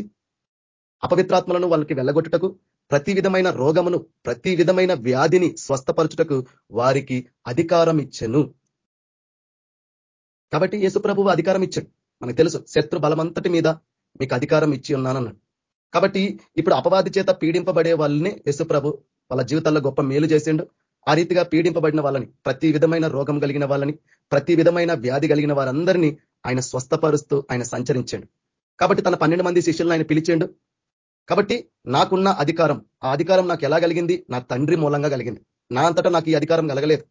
అపవిత్రాత్మలను వాళ్ళకి వెళ్ళగొట్టుటకు ప్రతి విధమైన రోగమును ప్రతి విధమైన వ్యాధిని స్వస్థపరచుటకు వారికి అధికారం ఇచ్చను. కాబట్టి యేసుప్రభువు అధికారం ఇచ్చాడు. మనకు తెలుసు శత్రు బలమంతటి మీద మీకు అధికారం ఇచ్చి ఉన్నానన్నాడు. కాబట్టి ఇప్పుడు అపవాది చేత పీడింపబడే వాళ్ళని యేసుప్రభు వాళ్ళ జీవితాల్లో గొప్ప మేలు చేసిండు. ఆ రీతిగా పీడింపబడిన వాళ్ళని ప్రతి విధమైన రోగం కలిగిన వాళ్ళని ప్రతి విధమైన వ్యాధి కలిగిన వారందరినీ ఆయన స్వస్థపరుస్తూ ఆయన సంచరించాడు. కాబట్టి తన పన్నెండు మంది శిష్యులను ఆయన పిలిచాడు. కాబట్టి నాకున్న అధికారం ఆ అధికారం నాకు ఎలా కలిగింది? నా తండ్రి మూలంగా కలిగింది. నా అంతటా నాకు ఈ అధికారం కలగలేదు.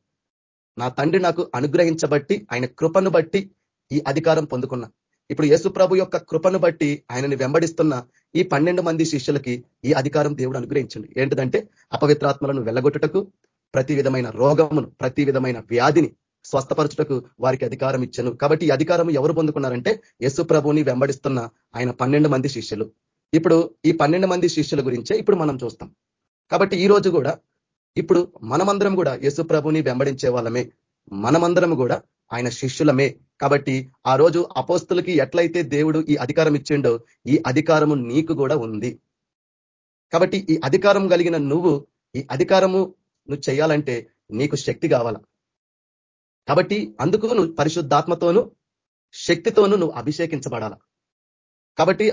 నా తండ్రి నాకు అనుగ్రహించబట్టి ఆయన కృపను బట్టి ఈ అధికారం పొందుకున్నా. ఇప్పుడు యేసు ప్రభు యొక్క కృపను బట్టి ఆయనని వెంబడిస్తున్న ఈ పన్నెండు మంది శిష్యులకి ఈ అధికారం దేవుడు అనుగ్రహించండి. ఏంటిదంటే అపవిత్రాత్మలను వెళ్ళగొట్టుటకు ప్రతి విధమైన రోగమును ప్రతి విధమైన వ్యాధిని స్వస్థపరచుటకు వారికి అధికారం ఇచ్చను. కాబట్టి ఈ అధికారం ఎవరు పొందుకున్నారంటే యేసు ప్రభుని వెంబడిస్తున్న ఆయన పన్నెండు మంది శిష్యులు. ఇప్పుడు ఈ పన్నెండు మంది శిష్యుల గురించే ఇప్పుడు మనం చూస్తాం. కాబట్టి ఈ రోజు కూడా ఇప్పుడు మనమందరం కూడా యేసు ప్రభుని వెంబడించే వాళ్ళమే. మనమందరం కూడా ఆయన శిష్యులమే. కాబట్టి ఆ రోజు అపోస్తులకి ఎట్లయితే దేవుడు ఈ అధికారం ఇచ్చిండో ఈ అధికారము నీకు కూడా ఉంది. కాబట్టి ఈ అధికారం కలిగిన నువ్వు ఈ అధికారము నువ్వు చేయాలంటే నీకు శక్తి కావాల? కాబట్టి అందుకు నువ్వు పరిశుద్ధాత్మతోనూ శక్తితోనూ నువ్వు అభిషేకించబడాల? కాబట్టి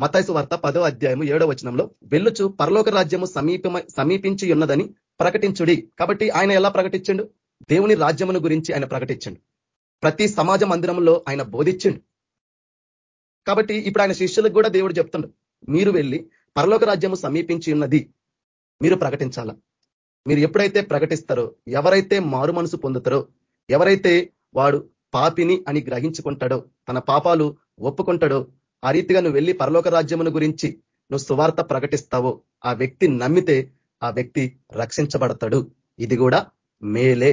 మతాయిసు వార్త పదో అధ్యాయము ఏడో వచనంలో వెళ్ళుచు పరలోక రాజ్యము సమీప సమీపించి ఉన్నదని ప్రకటించుడి. కాబట్టి ఆయన ఎలా ప్రకటించండు? దేవుని రాజ్యమును గురించి ఆయన ప్రకటించండు. ప్రతి సమాజ మందిరంలో ఆయన బోధించండు కాబట్టి ఇప్పుడు ఆయన శిష్యులకు కూడా దేవుడు చెప్తుండు మీరు వెళ్ళి పరలోక రాజ్యము సమీపించి ఉన్నది మీరు ప్రకటించాలా? మీరు ఎప్పుడైతే ప్రకటిస్తారో ఎవరైతే మారు మనసు పొందుతారో ఎవరైతే వాడు పాపిని అని గ్రహించుకుంటాడో తన పాపాలు ఒప్పుకుంటాడో ఆ రీతిగా నువ్వు వెళ్ళి పరలోక రాజ్యమును గురించి నువ్వు సువార్త ప్రకటిస్తావో ఆ వ్యక్తి నమ్మితే ఆ వ్యక్తి రక్షించబడతాడు. ఇది కూడా మేలే.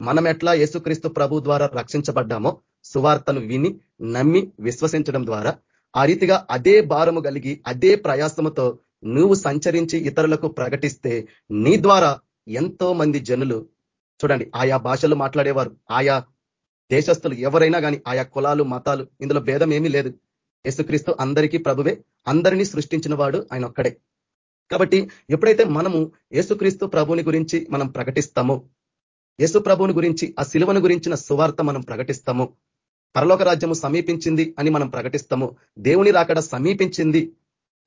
మనం ఎట్లా యేసుక్రీస్తు ప్రభు ద్వారా రక్షించబడ్డామో సువార్తను విని నమ్మి విశ్వసించడం ద్వారా ఆ రీతిగా అదే భారము కలిగి అదే ప్రయాసముతో నువ్వు సంచరించి ఇతరులకు ప్రకటిస్తే నీ ద్వారా ఎంతో మంది జనులు చూడండి ఆయా భాషలు మాట్లాడేవారు ఆయా దేశస్తులు ఎవరైనా కానీ ఆయా కులాలు మతాలు ఇందులో భేదం ఏమీ లేదు. యేసుక్రీస్తు అందరికీ ప్రభువే అందరినీ సృష్టించిన వాడు ఆయన ఒక్కడే. కాబట్టి ఎప్పుడైతే మనము యేసుక్రీస్తు ప్రభుని గురించి మనం ప్రకటిస్తామో యేసు ప్రభుని గురించి ఆ శిలువను గురించిన సువార్త మనం ప్రకటిస్తాము పరలోక రాజ్యము సమీపించింది అని మనం ప్రకటిస్తాము దేవుని రాకడ సమీపించింది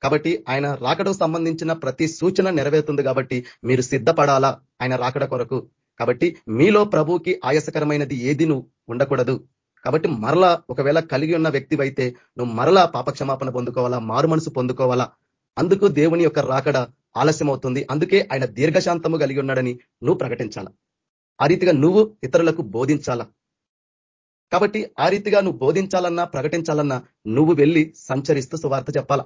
కాబట్టి ఆయన రాకడకు సంబంధించిన ప్రతి సూచన నెరవేరుతుంది కాబట్టి మీరు సిద్ధపడాలా ఆయన రాకడ కొరకు? కాబట్టి మీలో ప్రభుకి ఆయాసకరమైనది ఏది నువ్వు ఉండకూడదు. కాబట్టి మరలా ఒకవేళ కలిగి ఉన్న వ్యక్తివైతే నువ్వు మరలా పాపక్షమాపణ పొందుకోవాలా మారు మనసు పొందుకోవాలా? అందుకు దేవుని యొక్క రాకడ ఆలస్యం అవుతుంది అందుకే ఆయన దీర్ఘశాంతము కలిగి ఉన్నాడని నువ్వు ప్రకటించాల? ఆ రీతిగా నువ్వు ఇతరులకు బోధించాలా? కాబట్టి ఆ రీతిగా నువ్వు బోధించాలన్నా ప్రకటించాలన్నా నువ్వు వెళ్ళి సంచరిస్తూ సువార్త చెప్పాలా?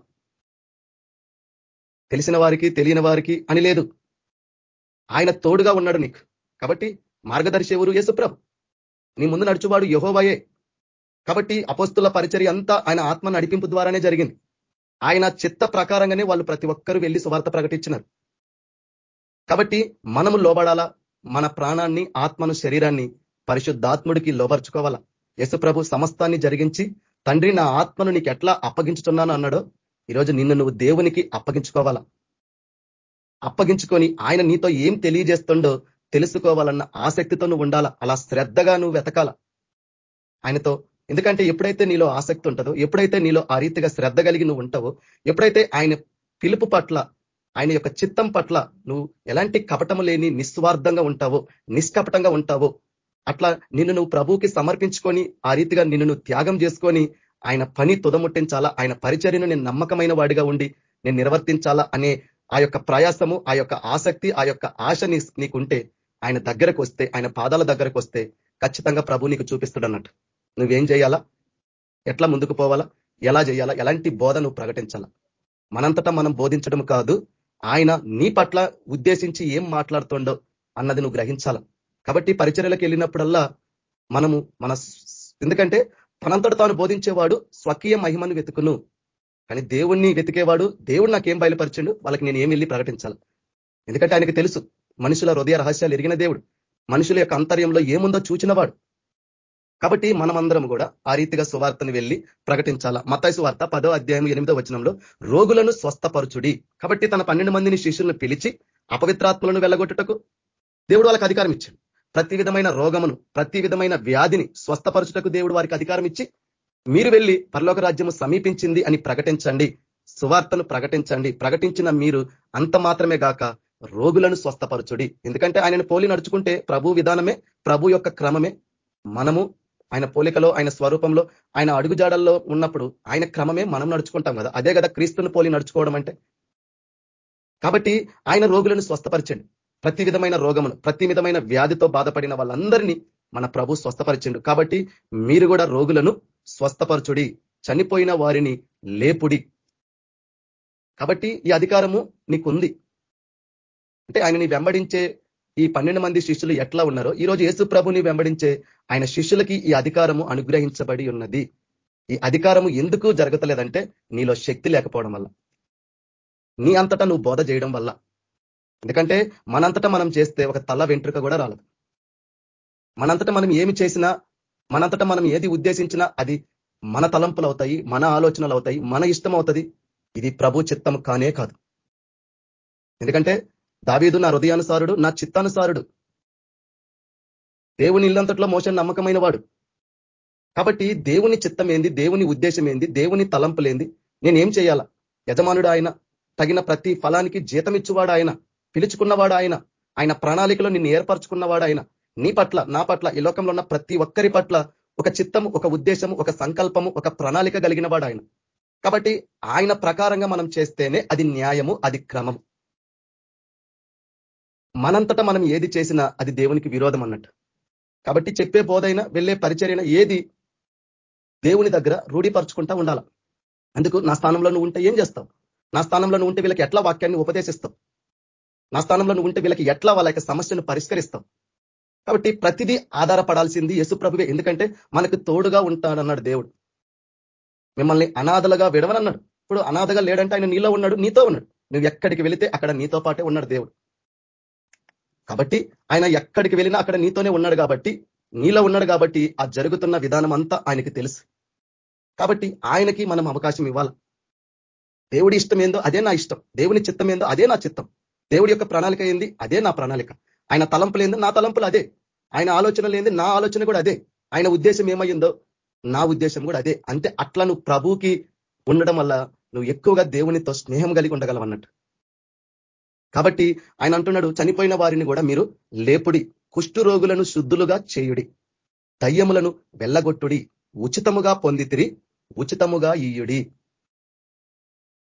తెలిసిన వారికి తెలియని వారికి అని లేదు. ఆయన తోడుగా ఉన్నాడు నీకు. కాబట్టి మార్గదర్శి ఎవరు? యేసుప్రభు నీ ముందు నడుచువాడు యహోవయే. కాబట్టి అపోస్తుల పరిచర్య అంతా ఆయన ఆత్మ నడిపింపు ద్వారానే జరిగింది. ఆయన చిత్త ప్రకారంగానే వాళ్ళు ప్రతి ఒక్కరూ వెళ్ళి సువార్త ప్రకటించినారు. కాబట్టి మనము లోబడాలా? మన ప్రాణాన్ని ఆత్మను శరీరాన్ని పరిశుద్ధాత్ముడికి లోపరుచుకోవాలా యశుప్రభు సమస్తాన్ని జరిగించి తండ్రి నా ఆత్మను నీకు ఎట్లా అప్పగించుతున్నాను అన్నాడో ఈరోజు నిన్ను నువ్వు దేవునికి అప్పగించుకోవాలా? అప్పగించుకొని ఆయన నీతో ఏం తెలియజేస్తుండో తెలుసుకోవాలన్న ఆసక్తితో నువ్వు ఉండాలా? అలా శ్రద్ధగా నువ్వు వెతకాల? ఆయనతో ఎందుకంటే ఎప్పుడైతే నీలో ఆసక్తి ఉంటుందో ఎప్పుడైతే నీలో ఆ రీతిగా శ్రద్ధ కలిగి నువ్వు ఉంటావో ఎప్పుడైతే ఆయన పిలుపు పట్ల ఆయన యొక్క చిత్తం పట్ల నువ్వు ఎలాంటి కపటము లేని నిస్వార్థంగా ఉంటావో నిష్కపటంగా ఉంటావో అట్లా నిన్ను నువ్వు ప్రభువుకి సమర్పించుకొని ఆ రీతిగా నిన్ను నువ్వు త్యాగం చేసుకొని ఆయన పని తుదముట్టించాలా? ఆయన పరిచర్యను నేను నమ్మకమైన వాడిగా ఉండి నేను నిర్వర్తించాలా అనే ఆ యొక్క ప్రయాసము ఆ యొక్క ఆసక్తి ఆ యొక్క ఆశ నీకుంటే ఆయన దగ్గరకు వస్తే ఆయన పాదాల దగ్గరకు వస్తే ఖచ్చితంగా ప్రభు నీకు చూపిస్తాడు అన్నట్టు నువ్వేం చేయాలా? ఎట్లా ముందుకు పోవాలా? ఎలా చేయాలా? ఎలాంటి బోధ నువ్వు ప్రకటించాలా? మనంతటా మనం బోధించడం కాదు ఆయన నీ పట్ల ఉద్దేశించి ఏం మాట్లాడుతుండో అన్నది నువ్వు గ్రహించాల? కాబట్టి పరిచర్యలకు వెళ్ళినప్పుడల్లా మనము మన ఎందుకంటే తనంతట తాను బోధించేవాడు స్వకీయ మహిమను వెతుకును. కానీ దేవుణ్ణి వెతికేవాడు దేవుడు నాకేం బయలుపరిచిండు వాళ్ళకి నేను ఏమి వెళ్ళి ప్రకటించాలి? ఎందుకంటే ఆయనకు తెలుసు మనుషుల హృదయ రహస్యాలు ఎరిగిన దేవుడు. మనుషుల యొక్క అంతర్యంలో ఏముందో చూచినవాడు. కాబట్టి మనమందరం కూడా ఆ రీతిగా సువార్తను వెళ్ళి ప్రకటించాలా? మతాయి వార్త పదో అధ్యాయం ఎనిమిదో వచనంలో రోగులను స్వస్థపరచుడి. కాబట్టి తన పన్నెండు మందిని శిష్యులను పిలిచి అపవిత్రాత్మలను వెళ్ళగొట్టుటకు దేవుడు వాళ్ళకి అధికారం ఇచ్చాడు. ప్రతి విధమైన రోగమును ప్రతి విధమైన వ్యాధిని స్వస్థపరచుటకు దేవుడు వారికి అధికారం ఇచ్చి మీరు వెళ్ళి పరలోక రాజ్యము సమీపించింది అని ప్రకటించండి. సువార్తను ప్రకటించండి. ప్రకటించిన మీరు అంత మాత్రమే గాక రోగులను స్వస్థపరచుడి. ఎందుకంటే ఆయనను పోలి నడుచుకుంటే ప్రభు విధానమే ప్రభు యొక్క క్రమమే. మనము ఆయన పోలికలో ఆయన స్వరూపంలో ఆయన అడుగుజాడల్లో ఉన్నప్పుడు ఆయన క్రమమే మనం నడుచుకుంటాం కదా. అదే కదా క్రీస్తుని పోలి నడుచుకోవడం అంటే. కాబట్టి ఆయన రోగులను స్వస్థపరచండి. ప్రతి విధమైన రోగమును ప్రతి విధమైన వ్యాధితో బాధపడిన వాళ్ళందరినీ మన ప్రభు స్వస్థపరిచిండు. కాబట్టి మీరు కూడా రోగులను స్వస్థపరచుడి చనిపోయిన వారిని లేపుడి. కాబట్టి ఈ అధికారము నీకుంది. అంటే ఆయనని వెంబడించే ఈ పన్నెండు మంది శిష్యులు ఎట్లా ఉన్నారో ఈరోజు యేసు ప్రభుని వెంబడించే ఆయన శిష్యులకి ఈ అధికారము అనుగ్రహించబడి ఉన్నది. ఈ అధికారము ఎందుకు జరగతలేదంటే నీలో శక్తి లేకపోవడం వల్ల. నీ అంతటా నువ్వు బోధ చేయడం వల్ల. ఎందుకంటే మనంతటా మనం చేస్తే ఒక తల వెంట్రుక కూడా రాలదు. మనంతటా మనం ఏమి చేసినా మనంతటా మనం ఏది ఉద్దేశించినా అది మన తలంపులు అవుతాయి మన ఆలోచనలు అవుతాయి మన ఇష్టం అవుతుంది. ఇది ప్రభు చిత్తం కానే కాదు. ఎందుకంటే దావీదు నా హృదయానుసారుడు నా చిత్తానుసారుడు. దేవుని ఇల్లంతట్లో మోసం నమ్మకమైన వాడు. కాబట్టి దేవుని చిత్తం ఏంది దేవుని ఉద్దేశం ఏంది దేవుని తలంపులేంది నేనేం చేయాలా? యజమానుడు ఆయన తగిన ప్రతి ఫలానికి జీతం ఇచ్చువాడు ఆయన. పిలుచుకున్నవాడు ఆయన ఆయన ప్రణాళికలో నిన్ను ఏర్పరచుకున్నవాడు ఆయన నీ పట్ల నా పట్ల ఈ లోకంలో ఉన్న ప్రతి ఒక్కరి పట్ల ఒక చిత్తము ఒక ఉద్దేశము ఒక సంకల్పము ఒక ప్రణాళిక కలిగిన వాడు ఆయన కాబట్టి ఆయన ప్రకారంగా మనం చేస్తేనే అది న్యాయము అది క్రమము మనంతటా మనం ఏది చేసినా అది దేవునికి విరోధం అన్నట్టు. కాబట్టి చెప్పే బోధైనా వెళ్ళే పరిచర్యన ఏది దేవుని దగ్గర రూఢిపరచుకుంటా ఉండాల. అందుకు నా స్థానంలో నువ్వు ఉంటే ఏం చేస్తావు? నా స్థానంలో నువ్వు ఉంటే వీళ్ళకి ఎట్లా వాక్యాన్ని ఉపదేశిస్తావు? నా స్థానంలో నువ్వు ఉంటే వీళ్ళకి ఎట్లా వాళ్ళ యొక్క సమస్యను పరిష్కరిస్తాం కాబట్టి ప్రతిదీ ఆధారపడాల్సింది ప్రభువే. ఎందుకంటే మనకు తోడుగా ఉంటాడన్నాడు దేవుడు. మిమ్మల్ని అనాథలుగా విడవనన్నాడు. ఇప్పుడు అనాథగా లేడంటే ఆయన నీలో ఉన్నాడు నీతో ఉన్నాడు. నువ్వు ఎక్కడికి వెళితే అక్కడ నీతో పాటే ఉన్నాడు దేవుడు. కాబట్టి ఆయన ఎక్కడికి వెళ్ళినా అక్కడ నీతోనే ఉన్నాడు కాబట్టి నీలో ఉన్నాడు కాబట్టి ఆ జరుగుతున్న విధానం అంతా ఆయనకి తెలుసు. కాబట్టి ఆయనకి మనం అవకాశం ఇవ్వాలి? దేవుడి ఇష్టం ఏందో అదే నా ఇష్టం. దేవుని చిత్తం ఏందో అదే నా చిత్తం. దేవుడి యొక్క ప్రణాళిక ఏంది? అదే నా ప్రణాళిక. ఆయన తలంపులు ఏంది? నా తలంపులు అదే. ఆయన ఆలోచనలు ఏంది? నా ఆలోచన కూడా అదే. ఆయన ఉద్దేశం ఏమయ్యిందో? నా ఉద్దేశం కూడా అదే. అంతే అట్లా నువ్వు ప్రభుకి ఉండడం వల్ల నువ్వు ఎక్కువగా దేవునితో స్నేహం కలిగి ఉండగలవన్నట్టు కాబట్టి ఆయన అంటున్నాడు చనిపోయిన వారిని కూడా మీరు లేపుడి. కుష్టు రోగులను శుద్ధులుగా చేయుడి. దయ్యములను వెళ్ళగొట్టుడి. ఉచితముగా పొందితిరి ఉచితముగా ఇయుడి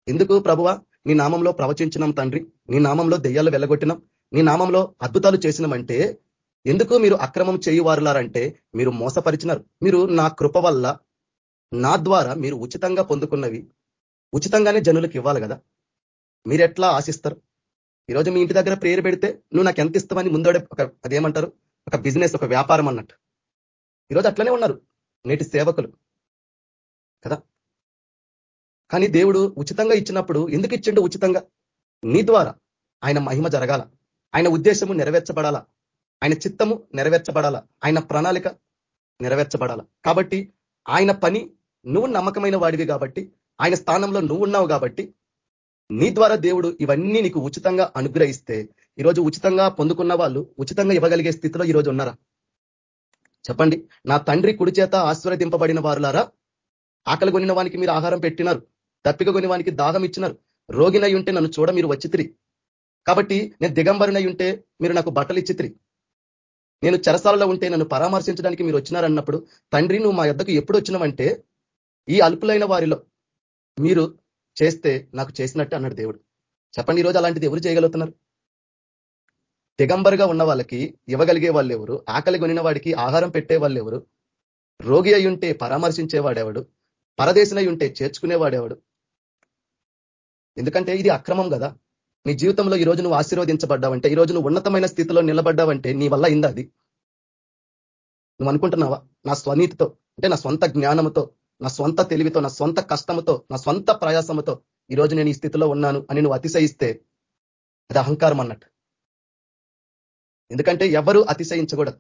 ఎందుకు ప్రభువ? నీ నామంలో ప్రవచించినాం తండ్రి. నీ నామంలో దెయ్యాలు వెళ్ళగొట్టినాం నీ నామంలో అద్భుతాలు చేసినామంటే ఎందుకు మీరు అక్రమం చేయువారులారంటే మీరు మోసపరిచినారు. మీరు నా కృప వల్ల నా ద్వారా మీరు ఉచితంగా పొందుకున్నవి. ఉచితంగానే జనులకు ఇవ్వాలి కదా. మీరు ఎట్లా ఆశిస్తారు? ఈరోజు మీ ఇంటి దగ్గర ప్రేరు పెడితే నువ్వు నాకు ఎంత ఇస్తామని ముందోడే ఒక అదేమంటారు? ఒక బిజినెస్ ఒక వ్యాపారం అన్నట్టు. ఈరోజు అట్లనే ఉన్నారు నేటి సేవకులు. కదా? కానీ దేవుడు ఉచితంగా ఇచ్చినప్పుడు ఎందుకు ఇచ్చిండు ఉచితంగా? నీ ద్వారా. ఆయన మహిమ జరగాల. ఆయన ఉద్దేశము నెరవేర్చబడాల. ఆయన చిత్తము నెరవేర్చబడాల. ఆయన ప్రణాళిక నెరవేర్చబడాల. కాబట్టి ఆయన పని నువ్వు నమ్మకమైన వాడివి కాబట్టి ఆయన స్థానంలో నువ్వు ఉన్నావు కాబట్టి నీ ద్వారా దేవుడు ఇవన్నీ నీకు ఉచితంగా అనుగ్రహిస్తే ఈరోజు ఉచితంగా పొందుకున్న వాళ్ళు ఉచితంగా ఇవ్వగలిగే స్థితిలో ఈరోజు ఉన్నారా? చెప్పండి. నా తండ్రి కుడి చేత ఆశీర్వదింపబడిన వారులారా? ఆకలి కొనిన వానికి మీరు ఆహారం పెట్టినారు. తప్పిక కొని వానికి దాహం ఇచ్చినారు రోగినై ఉంటే నన్ను చూడ మీరు వచ్చిత్రి. కాబట్టి నేను దిగంబరినై ఉంటే మీరు నాకు బట్టలు ఇచ్చిత్రి నేను చెరసాలలో ఉంటే నన్ను పరామర్శించడానికి మీరు వచ్చినారన్నప్పుడు తండ్రి నువ్వు మా యొద్దకు ఎప్పుడు వచ్చినావంటే ఈ అల్పులైన వారిలో మీరు చేస్తే నాకు చేసినట్టు అన్నాడు దేవుడు. చెప్పండి ఈరోజు అలాంటిది ఎవరు చేయగలుగుతున్నారు? దిగంబరుగా ఉన్న వాళ్ళకి ఇవ్వగలిగే వాళ్ళు ఎవరు ఆకలి కొనిన వాడికి ఆహారం పెట్టే వాళ్ళు ఎవరు రోగి అయి ఉంటే పరామర్శించేవాడెవడు? పరదేశనై ఉంటే చేర్చుకునేవాడేవాడు? ఎందుకంటే ఇది అక్రమం కదా. నీ జీవితంలో ఈ రోజు నువ్వు ఆశీర్వదించబడ్డావంటే ఈ రోజు నువ్వు ఉన్నతమైన స్థితిలో నిలబడ్డావంటే నీ వల్ల అయింది అది? నువ్వు అనుకుంటున్నావా? నా స్వనీతితో అంటే నా సొంత జ్ఞానంతో నా స్వంత తెలివితో నా స్వంత కష్టముతో నా స్వంత ప్రయాసముతో రోజు నేను ఈ స్థితిలో ఉన్నాను అని నువ్వు అతిశయిస్తే అది అహంకారం అన్నట్టు. ఎందుకంటే ఎవరు అతిశయించకూడదు.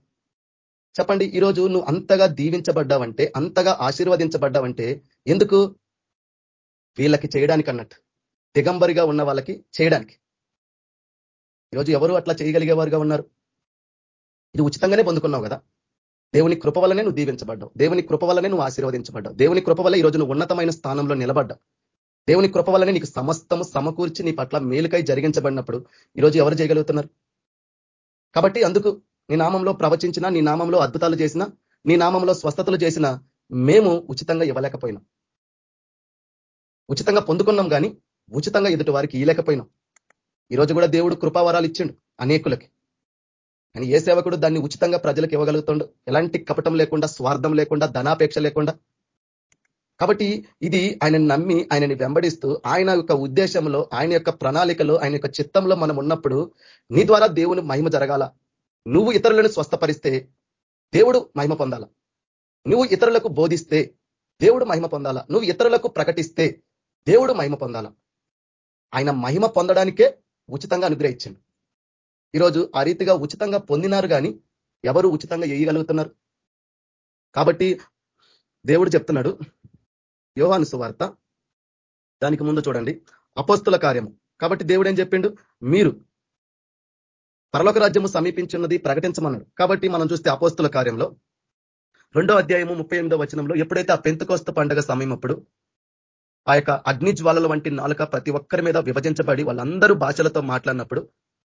చెప్పండి ఈరోజు నువ్వు అంతగా దీవించబడ్డావంటే అంతగా ఆశీర్వదించబడ్డావంటే ఎందుకు? వీళ్ళకి చేయడానికి అన్నట్టు దిగంబరిగా ఉన్న వాళ్ళకి చేయడానికి. ఈరోజు ఎవరు అట్లా చేయగలిగేవారుగా ఉన్నారు? ఇది ఉచితంగానే పొందుకున్నావు కదా? దేవుని కృప వల్లనే నువ్వు దీవించబడ్డావు. దేవుని కృప వల్లనే నువ్వు ఆశీర్వదించబడ్డావు. దేవుని కృప వల్ల ఈరోజు నువ్వు ఉన్నతమైన స్థానంలో నిలబడ్డావు. దేవుని కృప వల్లనే నీకు సమస్తము సమకూర్చి నీ పట్ల మేలుకై జరిగించబడినప్పుడు ఈరోజు ఎవరు చేయగలుగుతున్నారు? కాబట్టి అందుకు నీ నామంలో ప్రవచించిన నీ నామంలో అద్భుతాలు చేసిన నీ నామంలో స్వస్థతలు చేసిన మేము ఉచితంగా ఇవ్వలేకపోయినాం. ఉచితంగా పొందుకున్నాం కానీ ఉచితంగా ఎదుటి వారికి ఇయలేకపోయినాం ఈరోజు కూడా దేవుడు కృపావరాలు ఇచ్చిండు అనేకులకి. కానీ ఏ సేవకుడు దాన్ని ఉచితంగా ప్రజలకు ఇవ్వగలుగుతుండు? ఎలాంటి కపటం లేకుండా స్వార్థం లేకుండా ధనాపేక్ష లేకుండా? కాబట్టి ఇది ఆయనను నమ్మి ఆయనని వెంబడిస్తూ ఆయన యొక్క ఉద్దేశంలో ఆయన యొక్క ప్రణాళికలో ఆయన యొక్క చిత్తంలో మనం ఉన్నప్పుడు నీ ద్వారా దేవుని మహిమ జరగాల. నువ్వు ఇతరులను స్వస్థపరిస్తే దేవుడు మహిమ పొందాల. నువ్వు ఇతరులకు బోధిస్తే దేవుడు మహిమ పొందాలా. నువ్వు ఇతరులకు ప్రకటిస్తే దేవుడు మహిమ పొందాలా. ఆయన మహిమ పొందడానికే ఉచితంగా అనుగ్రహించండి. ఈరోజు ఆ రీతిగా ఉచితంగా పొందినారు కానీ ఎవరు ఉచితంగా వేయగలుగుతున్నారు కాబట్టి దేవుడు చెప్తున్నాడు యోహాను సువార్త దానికి ముందు చూడండి అపోస్తుల కార్యము. కాబట్టి దేవుడు ఏం చెప్పిండు? మీరు పరలోక రాజ్యము సమీపించున్నది ప్రకటించమన్నాడు. కాబట్టి మనం చూస్తే అపోస్తుల కార్యంలో రెండో అధ్యాయము ముప్పై ఎనిమిదో వచనంలో ఎప్పుడైతే ఆ పెంతుకోస్త పండగ సమయం అప్పుడు ఆ యొక్క అగ్ని జ్వాలల వంటి నాలుక ప్రతి ఒక్కరి మీద విభజించబడి వాళ్ళందరూ భాషలతో మాట్లాడినప్పుడు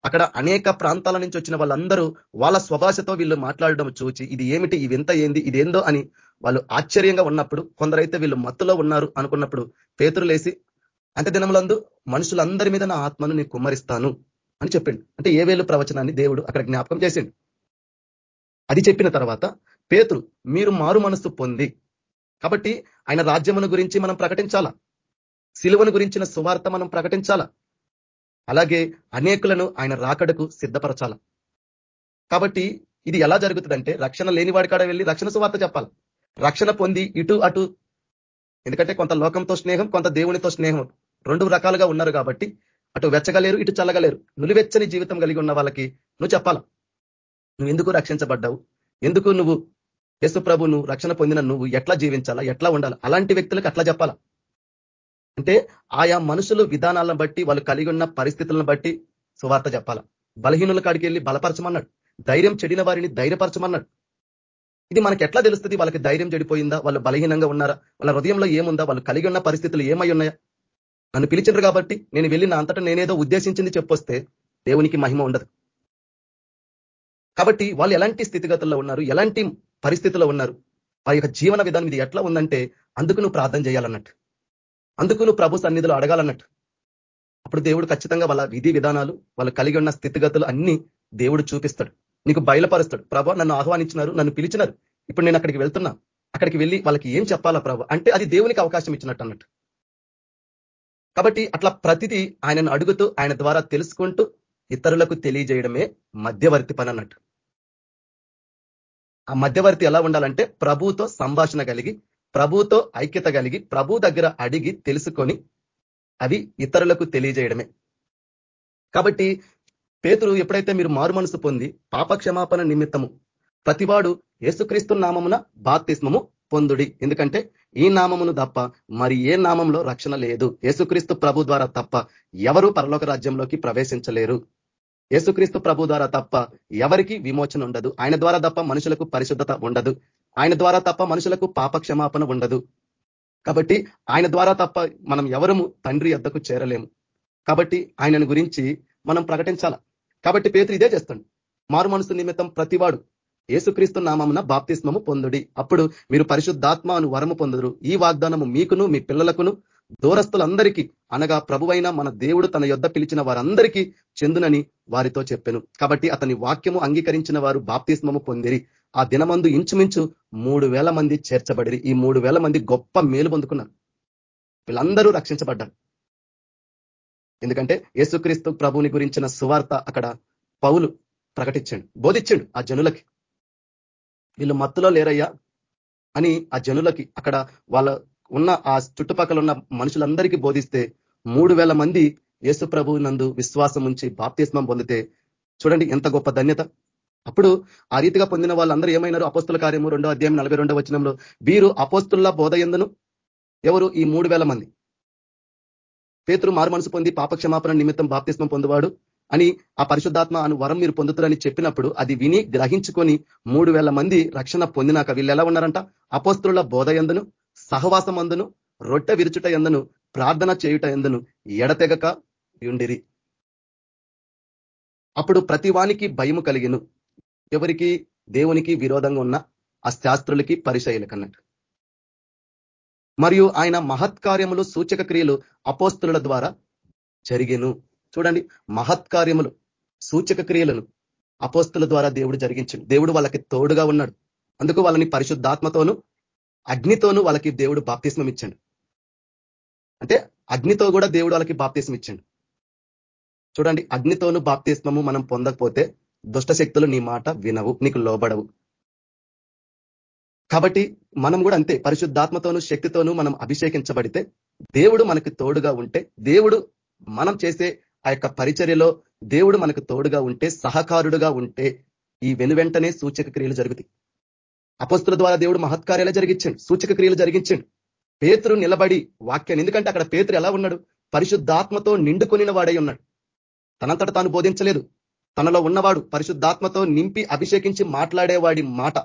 అక్కడ అనేక ప్రాంతాల నుంచి వచ్చిన వాళ్ళందరూ వాళ్ళ స్వభాషతో వీళ్ళు మాట్లాడడం చూచి ఇది ఏమిటి? ఇది ఎంత ఏంది? ఇదేందో? అని వాళ్ళు ఆశ్చర్యంగా ఉన్నప్పుడు కొందరైతే వీళ్ళు మత్తులో ఉన్నారు అనుకున్నప్పుడు పేతురులేసి అంత దినములందు మనుషులందరి మీద నా ఆత్మను నేను కుమ్మరిస్తాను అని చెప్పిండు. అంటే ఏ వేలు ప్రవచనాన్ని దేవుడు అక్కడ జ్ఞాపకం చేసిండు. అది చెప్పిన తర్వాత పేతురు మీరు మారు మనస్సు పొంది కాబట్టి ఆయన రాజ్యమును గురించి మనం ప్రకటించాలా? శిలువను గురించిన సువార్త మనం ప్రకటించాలా? అలాగే అనేకులను ఆయన రాకడకు సిద్ధపరచాల? కాబట్టి ఇది ఎలా జరుగుతుందంటే రక్షణ లేనివాడి కాడ వెళ్ళి రక్షణ సువార్త చెప్పాలి? రక్షణ పొంది ఇటు అటు. ఎందుకంటే కొంత లోకంతో స్నేహం కొంత దేవునితో స్నేహం రెండు రకాలుగా ఉన్నారు కాబట్టి అటు వెచ్చగలేరు ఇటు చల్లగలేరు. నులివెచ్చని జీవితం కలిగి ఉన్న వాళ్ళకి నువ్వు చెప్పాల? నువ్వు ఎందుకు రక్షించబడ్డావు? ఎందుకు నువ్వు యేసు ప్రభు నువ్వు రక్షణ పొందిన నువ్వు ఎట్లా జీవించాలా? ఎట్లా ఉండాలా? అలాంటి వ్యక్తులకు అట్లా చెప్పాలా? అంటే ఆయా మనుషులు విధానాలను బట్టి వాళ్ళు కలిగి ఉన్న పరిస్థితులను బట్టి సువార్త చెప్పాలా? బలహీనుల కాడికి వెళ్ళి బలపరచమన్నాడు. ధైర్యం చెడిన వారిని ధైర్యపరచమన్నాడు. ఇది మనకి ఎట్లా తెలుస్తుంది? వాళ్ళకి ధైర్యం చెడిపోయిందా? వాళ్ళు బలహీనంగా ఉన్నారా? వాళ్ళ హృదయంలో ఏముందా? వాళ్ళు కలిగి ఉన్న పరిస్థితులు ఏమై ఉన్నాయా? నన్ను పిలిచిండ్రు కాబట్టి నేను వెళ్ళి నా అంతటా నేనేదో ఉద్దేశించింది చెప్పొస్తే దేవునికి మహిమ ఉండదు. కాబట్టి వాళ్ళు ఎలాంటి స్థితిగతుల్లో ఉన్నారు? ఎలాంటి పరిస్థితుల్లో ఉన్నారు. వారి యొక్క జీవన విధానం ఇది ఎట్లా ఉందంటే అందుకు నువ్వు ప్రార్థన చేయాలన్నట్టు. అందుకు నువ్వు ప్రభు సన్నిధిలో అడగాలన్నట్టు. అప్పుడు దేవుడు ఖచ్చితంగా వాళ్ళ విధి విధానాలు వాళ్ళు కలిగి ఉన్న స్థితిగతులు అన్ని దేవుడు చూపిస్తాడు. నీకు బయలుపరుస్తాడు. ప్రభు నన్ను ఆహ్వానించినారు నన్ను పిలిచినారు. ఇప్పుడు నేను అక్కడికి వెళ్తున్నా. అక్కడికి వెళ్ళి వాళ్ళకి ఏం చెప్పాలా ప్రభు? అంటే అది దేవునికి అవకాశం ఇచ్చినట్టు అన్నట్టు. కాబట్టి అట్లా ప్రతిదీ ఆయనను అడుగుతూ ఆయన ద్వారా తెలుసుకుంటూ ఇతరులకు తెలియజేయడమే మధ్యవర్తి పని అన్నట్టు. ఆ మధ్యవర్తి ఎలా ఉండాలంటే ప్రభుతో సంభాషణ కలిగి ప్రభుతో ఐక్యత కలిగి ప్రభు దగ్గర అడిగి తెలుసుకొని అవి ఇతరులకు తెలియజేయడమే. కాబట్టి పేతురు ఎప్పుడైతే మీరు మారు మనసు పొంది పాపక్షమాపణ నిమిత్తము ప్రతివాడు యేసుక్రీస్తు నామమున బాప్తిస్మము పొందుడి. ఎందుకంటే ఈ నామమును తప్ప మరి ఏ నామంలో రక్షణ లేదు. యేసుక్రీస్తు ప్రభు ద్వారా తప్ప ఎవరు పరలోక రాజ్యంలోకి ప్రవేశించలేరు. యేసుక్రీస్తు ప్రభు ద్వారా తప్ప ఎవరికి విమోచన ఉండదు. ఆయన ద్వారా తప్ప మనుషులకు పరిశుద్ధత ఉండదు. ఆయన ద్వారా తప్ప మనుషులకు పాప క్షమాపణ ఉండదు. కాబట్టి ఆయన ద్వారా తప్ప మనం ఎవరము తండ్రి ఎద్దకు చేరలేము. కాబట్టి ఆయనను గురించి మనం ప్రకటించాల? కాబట్టి పేతురు ఇదే చేస్తాడు. మారు మనసు నిమిత్తం ప్రతివాడు ఏసుక్రీస్తు నామమున బాప్తిస్మము పొందుడి. అప్పుడు మీరు పరిశుద్ధాత్మ అను వరము పొందరు ఈ వాగ్దానము మీకును మీ పిల్లలకును దూరస్తులందరికీ అనగా ప్రభువైన మన దేవుడు తన యొద్ద పిలిచిన వారందరికీ చెందునని వారితో చెప్పాను. కాబట్టి అతని వాక్యము అంగీకరించిన వారు బాప్తిస్మము పొందిరి. ఆ దినమందు ఇంచుమించు మూడు మంది చేర్చబడిరి. ఈ మూడు మంది గొప్ప మేలు పొందుకున్నారు. వీళ్ళందరూ రక్షించబడ్డారు. ఎందుకంటే యేసుక్రీస్తు ప్రభుని గురించిన సువార్త అక్కడ పౌలు ప్రకటించండు బోధించండు ఆ జనులకి. వీళ్ళు మత్తులో లేరయ్యా అని ఆ జనులకి అక్కడ వాళ్ళ ఉన్న ఆ చుట్టుపక్కల ఉన్న మనుషులందరికీ బోధిస్తే మూడు మంది యేసు ప్రభువు నందు విశ్వాసం ఉంచి బాప్తిస్మం పొందితే చూడండి ఎంత గొప్ప ధన్యత. అప్పుడు ఆ రీతిగా పొందిన వాళ్ళందరూ ఏమైనారు? అపోస్తుల కార్యము రెండో అధ్యాయం నలభై రెండో వచనంలో వీరు అపోస్తుల బోధ ఎందును? ఎవరు? ఈ మూడు మంది. పేతురు మారు మనసు పొంది పాపక్షమాపణ నిమిత్తం బాప్తిస్మం పొందువాడు అని ఆ పరిశుద్ధాత్మ అను వరం మీరు పొందుతారని చెప్పినప్పుడు అది విని గ్రహించుకొని మూడు మంది రక్షణ పొందినాక వీళ్ళు ఎలా ఉన్నారంట? అపోస్తుల బోధ ఎందును? సహవాసం అందును రొట్టె విరుచుట ఎందును? ప్రార్థన చేయుట ఎందును? ఎడతెగక ఉండిరి. అప్పుడు ప్రతివానికి భయము కలిగిను. ఎవరికి? దేవునికి విరోధంగా ఉన్న ఆ శాస్త్రులకి పరిశైలకన్నట్టు. మరియు ఆయన మహత్కార్యములు సూచక క్రియలు అపోస్తుల ద్వారా జరిగెను. చూడండి మహత్కార్యములు సూచక క్రియలను అపోస్తుల ద్వారా దేవుడు జరిగించింది దేవుడు వాళ్ళకి తోడుగా ఉన్నాడు. అందుకు వాళ్ళని పరిశుద్ధాత్మతోను అగ్నితోనూ వాళ్ళకి దేవుడు బాప్తిస్మం ఇచ్చాడు అంటే అగ్నితో కూడా దేవుడు వాళ్ళకి బాప్తిస్మం ఇచ్చాడు చూడండి అగ్నితోను బాప్తిస్మము మనం పొందకపోతే దుష్ట శక్తులు నీ మాట వినవు నీకు లోబడవు. కాబట్టి మనం కూడా అంతే పరిశుద్ధాత్మతోను శక్తితోనూ మనం అభిషేకించబడితే దేవుడు మనకు తోడుగా ఉంటే దేవుడు మనం చేసే ఆ యొక్క పరిచర్యలో దేవుడు మనకు తోడుగా ఉంటే సహకారుడుగా ఉంటే ఈ వెనువెంటనే సూచక క్రియలు జరుగుతాయి. అపస్తుల ద్వారా దేవుడు మహత్కార్యాలు జరిగించండి సూచక క్రియలు జరిగించండి. పేతురు నిలబడి వాక్యాన్ని ఎందుకంటే అక్కడ పేతురు ఎలా ఉన్నాడు? పరిశుద్ధాత్మతో నిండుకొనిన వాడై ఉన్నాడు. తనంతట తాను బోధించలేదు. తనలో ఉన్నవాడు పరిశుద్ధాత్మతో నింపి అభిషేకించి మాట్లాడేవాడి మాట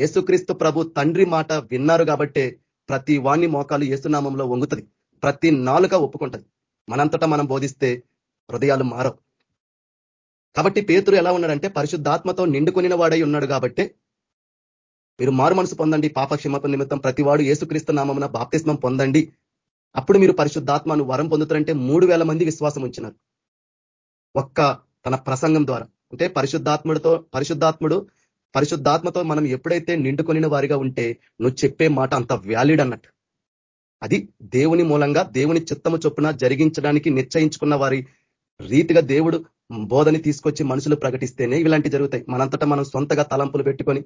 యేసుక్రీస్తు ప్రభు తండ్రి మాట విన్నారు కాబట్టే ప్రతి వాణ్ణి మోకాలు యేసునామంలో వంగుతుంది. ప్రతి నాలుక ఒప్పుకుంటది. మనంతటా మనం బోధిస్తే హృదయాలు మారవు. కాబట్టి పేతురు ఎలా ఉన్నాడంటే పరిశుద్ధాత్మతో నిండుకునిన వాడై ఉన్నాడు కాబట్టి మీరు మారు మనసు పొందండి పాప నిమిత్తం ప్రతివాడు ఏసుక్రీస్తు నామమున బాప్తిస్మం పొందండి. అప్పుడు మీరు పరిశుద్ధాత్మను వరం పొందుతారంటే మూడు మంది విశ్వాసం ఉంచినారు ఒక్క తన ప్రసంగం ద్వారా. అంటే పరిశుద్ధాత్ముడితో పరిశుద్ధాత్ముడు పరిశుద్ధాత్మతో మనం ఎప్పుడైతే నిండుకొనిన వారిగా ఉంటే నువ్వు చెప్పే మాట అంత వ్యాలిడ్ అన్నట్టు. అది దేవుని మూలంగా దేవుని చిత్తము చొప్పున జరిగించడానికి నిశ్చయించుకున్న వారి రీతిగా దేవుడు బోధని తీసుకొచ్చి మనుషులు ప్రకటిస్తేనే ఇలాంటి జరుగుతాయి. మనంతటా మనం సొంతగా తలంపులు పెట్టుకొని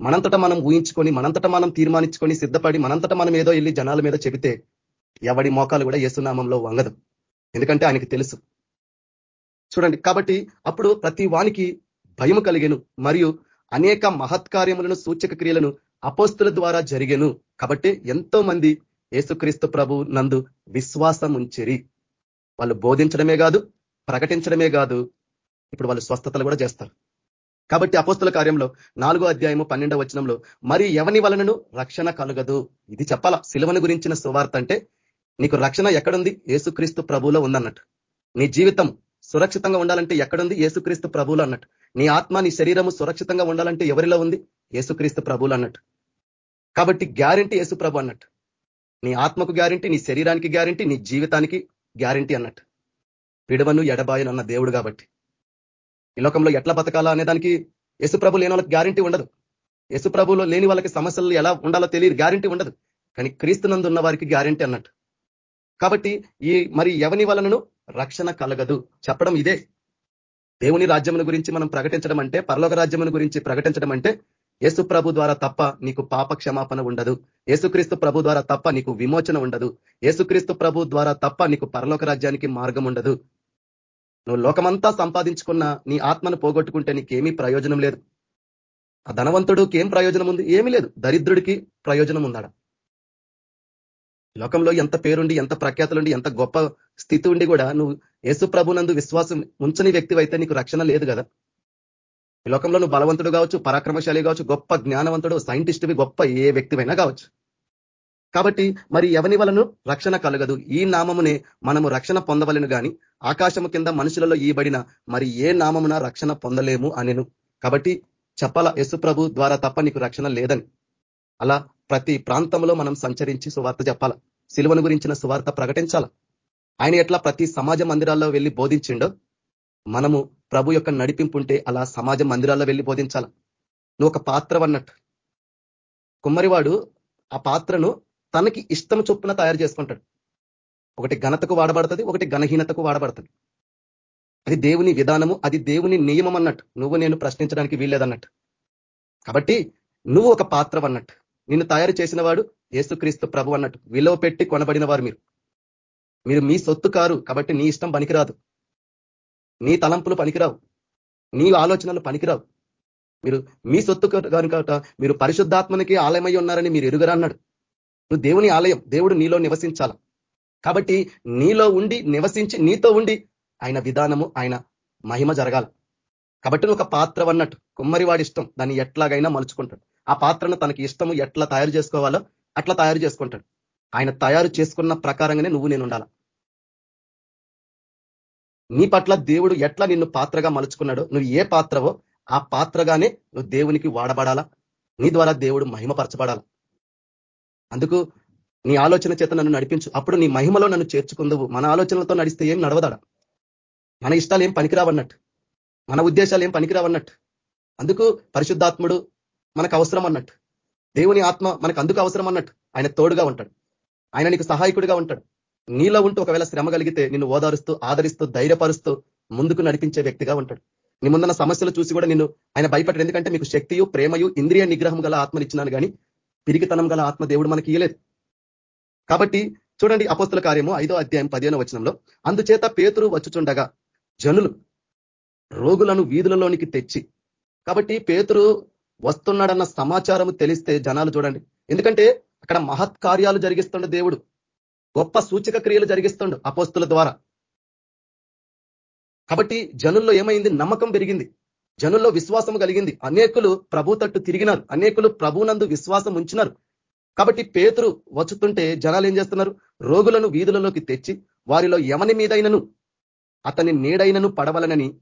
మనంతటా మనం ఊహించుకొని మనంతటా మనం తీర్మానించుకొని సిద్ధపడి మనంతటా మనం ఏదో వెళ్ళి జనాల మీద చెబితే ఎవడి మోకాలు కూడా ఏసునామంలో వంగదు. ఎందుకంటే ఆయనకి తెలుసు. చూడండి కాబట్టి అప్పుడు ప్రతి వానికి భయం కలిగెను మరియు అనేక మహత్కార్యములను సూచక క్రియలను అపోస్తుల ద్వారా జరిగెను. కాబట్టి ఎంతో మంది యేసుక్రీస్తు ప్రభు నందు విశ్వాసం ఉంచిరి వాళ్ళు బోధించడమే కాదు ప్రకటించడమే కాదు ఇప్పుడు వాళ్ళు స్వస్థతలు కూడా చేస్తారు. కాబట్టి అపోస్తుల కార్యంలో నాలుగో అధ్యాయము పన్నెండవ వచనంలో మరి ఎవని వలనను రక్షణ కలగదు? ఇది చెప్పాల? శిలువను గురించిన సువార్త అంటే నీకు రక్షణ ఎక్కడుంది? ఏసుక్రీస్తు ప్రభువులో ఉందన్నట్టు. నీ జీవితం సురక్షితంగా ఉండాలంటే ఎక్కడుంది? ఏసుక్రీస్తు ప్రభువులు అన్నట్టు. నీ ఆత్మ నీ శరీరము సురక్షితంగా ఉండాలంటే ఎవరిలో ఉంది? ఏసుక్రీస్తు ప్రభువులు అన్నట్టు. కాబట్టి గ్యారంటీ యేసు ప్రభు అన్నట్టు. నీ ఆత్మకు గ్యారంటీ నీ శరీరానికి గ్యారంటీ నీ జీవితానికి గ్యారంటీ అన్నట్టు. విడవను ఎడబాయను అన్న దేవుడు కాబట్టి. ఈ లోకంలో ఎట్లా బతకాలా అనే దానికి యశుప్రభు లేని వాళ్ళకి గ్యారంటీ ఉండదు. యశుప్రభులో లేని వాళ్ళకి సమస్యలు ఎలా ఉండాలో తెలియదు. గ్యారంటీ ఉండదు. కానీ క్రీస్తునందు ఉన్న వారికి గ్యారంటీ అన్నట్టు. కాబట్టి ఈ మరి ఎవని వలనను? రక్షణ కలగదు. చెప్పడం ఇదే. దేవుని రాజ్యముల గురించి మనం ప్రకటించడం అంటే పరలోక రాజ్యముల గురించి ప్రకటించడం అంటే యేసు ప్రభు ద్వారా తప్ప నీకు పాప క్షమాపణ ఉండదు యేసుక్రీస్తు ప్రభు ద్వారా తప్ప నీకు విమోచన ఉండదు. యేసుక్రీస్తు ప్రభు ద్వారా తప్ప నీకు పరలోక రాజ్యానికి మార్గం ఉండదు. నువ్వు లోకమంతా సంపాదించుకున్న నీ ఆత్మను పోగొట్టుకుంటే నీకేమీ ప్రయోజనం లేదు. ఆ ధనవంతుడికి ఏం ప్రయోజనం ఉంది? ఏమీ లేదు. దరిద్రుడికి ప్రయోజనం ఉందాడ లోకంలో ఎంత పేరుండి ఎంత ప్రఖ్యాతులుండి ఎంత గొప్ప స్థితి ఉండి కూడా నువ్వు యేసు ప్రభునందు విశ్వాసం ఉంచని వ్యక్తి అయితే నీకు రక్షణ లేదు కదా. ఈ లోకంలో నువ్వు బలవంతుడు కావచ్చు పరాక్రమశాలి కావచ్చు గొప్ప జ్ఞానవంతుడు సైంటిస్ట్వి గొప్ప ఏ వ్యక్తివైనా కావచ్చు. కాబట్టి మరి ఎవని వలను రక్షణ కలగదు. ఈ నామమునే మనము రక్షణ పొందవలను గాని ఆకాశము కింద మనుషులలో ఈబడిన మరి ఏ నామమున రక్షణ పొందలేము అనిను. కాబట్టి చెప్పాల యశు ప్రభు ద్వారా తప్ప నీకు రక్షణ లేదని. అలా ప్రతి ప్రాంతంలో మనం సంచరించి సువార్త చెప్పాల సిలువను గురించిన సువార్త ప్రకటించాల. ఆయన ఎట్లా ప్రతి సమాజ మందిరాల్లో వెళ్ళి బోధించిండో మనము ప్రభు యొక్క నడిపింపు ఉంటే అలా సమాజ మందిరాల్లో వెళ్ళి బోధించాల. నువ్వు ఒక పాత్ర అన్నట్టు కుమ్మరివాడు ఆ పాత్రను తనకి ఇష్టం చొప్పున తయారు చేసుకుంటాడు. ఒకటి ఘనతకు వాడబడుతుంది ఒకటి ఘనహీనతకు వాడబడుతుంది. అది దేవుని విధానము అది దేవుని నియమం అన్నట్టు. నువ్వు నేను ప్రశ్నించడానికి వీల్లేదన్నట్టు. కాబట్టి నువ్వు ఒక పాత్ర అన్నట్టు నిన్ను తయారు చేసిన వాడు ఏసుక్రీస్తు ప్రభు అన్నట్టు. విలువ పెట్టి కొనబడిన వారు మీరు. మీరు మీ సొత్తు కారు కాబట్టి నీ ఇష్టం పనికిరాదు. నీ తలంపులు పనికిరావు. నీ ఆలోచనలు పనికిరావు. మీరు మీ సొత్తు కనుక మీరు పరిశుద్ధాత్మనికి ఆలయమై ఉన్నారని మీరు ఎరుగరా అన్నాడు. నువ్వు దేవుని ఆలయం దేవుడు నీలో నివసించాల. కాబట్టి నీలో ఉండి నివసించి నీతో ఉండి ఆయన విధానము ఆయన మహిమ జరగాల. కాబట్టి నువ్వు ఒక పాత్ర అన్నట్టు. కుమ్మరివాడి ఇష్టం. దాన్ని ఎట్లాగైనా మలుచుకుంటాడు. ఆ పాత్రను తనకి ఇష్టము ఎట్లా తయారు చేసుకోవాలో అట్లా తయారు చేసుకుంటాడు. ఆయన తయారు చేసుకున్న ప్రకారంగానే నువ్వు నేను ఉండాల? నీ పట్ల దేవుడు ఎట్లా నిన్ను పాత్రగా మలుచుకున్నాడో నువ్వు ఏ పాత్రవో ఆ పాత్రగానే నువ్వు దేవునికి వాడబడాలా? నీ ద్వారా దేవుడు మహిమపరచబడాల? అందుకు నీ ఆలోచన చేత నన్ను నడిపించు. అప్పుడు నీ మహిమలో నన్ను చేర్చుకుందవు. మన ఆలోచనలతో నడిస్తే ఏం నడవదాడ? మన ఇష్టాలు ఏం పనికిరావన్నట్టు. మన ఉద్దేశాలు ఏం పనికిరావన్నట్టు. అందుకు పరిశుద్ధాత్ముడు మనకు అవసరం అన్నట్టు. దేవుని ఆత్మ మనకు అందుకు అవసరం అన్నట్టు. ఆయన తోడుగా ఉంటాడు. ఆయన నీకు సహాయకుడిగా ఉంటాడు. నీలో ఉంటూ ఒకవేళ శ్రమ కలిగితే నిన్ను ఓదారుస్తూ ఆదరిస్తూ ధైర్యపరుస్తూ ముందుకు నడిపించే వ్యక్తిగా ఉంటాడు. నీ ముందున్న సమస్యలు చూసి కూడా నిన్ను ఆయన భయపడ్డాడు ఎందుకంటే మీకు శక్తియు ప్రేమయు ఇంద్రియ నిగ్రహం గల ఆత్మనిచ్చినాను కానీ పిరికితనం గల ఆత్మ దేవుడు మనకి ఇయలేదు కాబట్టి చూడండి అపస్తుల కార్యము ఐదో అధ్యాయం పదిహేను వచనంలో. అందుచేత పేతురు వచ్చుచుండగా జనులు రోగులను వీధులలోనికి తెచ్చి కాబట్టి పేతురు వస్తున్నాడన్న సమాచారం తెలిస్తే జనాలు చూడండి. ఎందుకంటే అక్కడ మహత్ కార్యాలు జరిగిస్తుండ దేవుడు. గొప్ప సూచక క్రియలు జరిగిస్తుండు అపోస్తుల ద్వారా. కాబట్టి జనుల్లో ఏమైంది? నమ్మకం పెరిగింది. జనుల్లో విశ్వాసం కలిగింది. అనేకులు ప్రభు తట్టు తిరిగినారు. అనేకులు ప్రభునందు విశ్వాసం ఉంచినారు. కాబట్టి పేతురు వచ్చుతుంటే జనాలు ఏం చేస్తున్నారు? రోగులను వీధులలోకి తెచ్చి వారిలో ఎవని మీదైనను అతని నీడైనను పడవలనని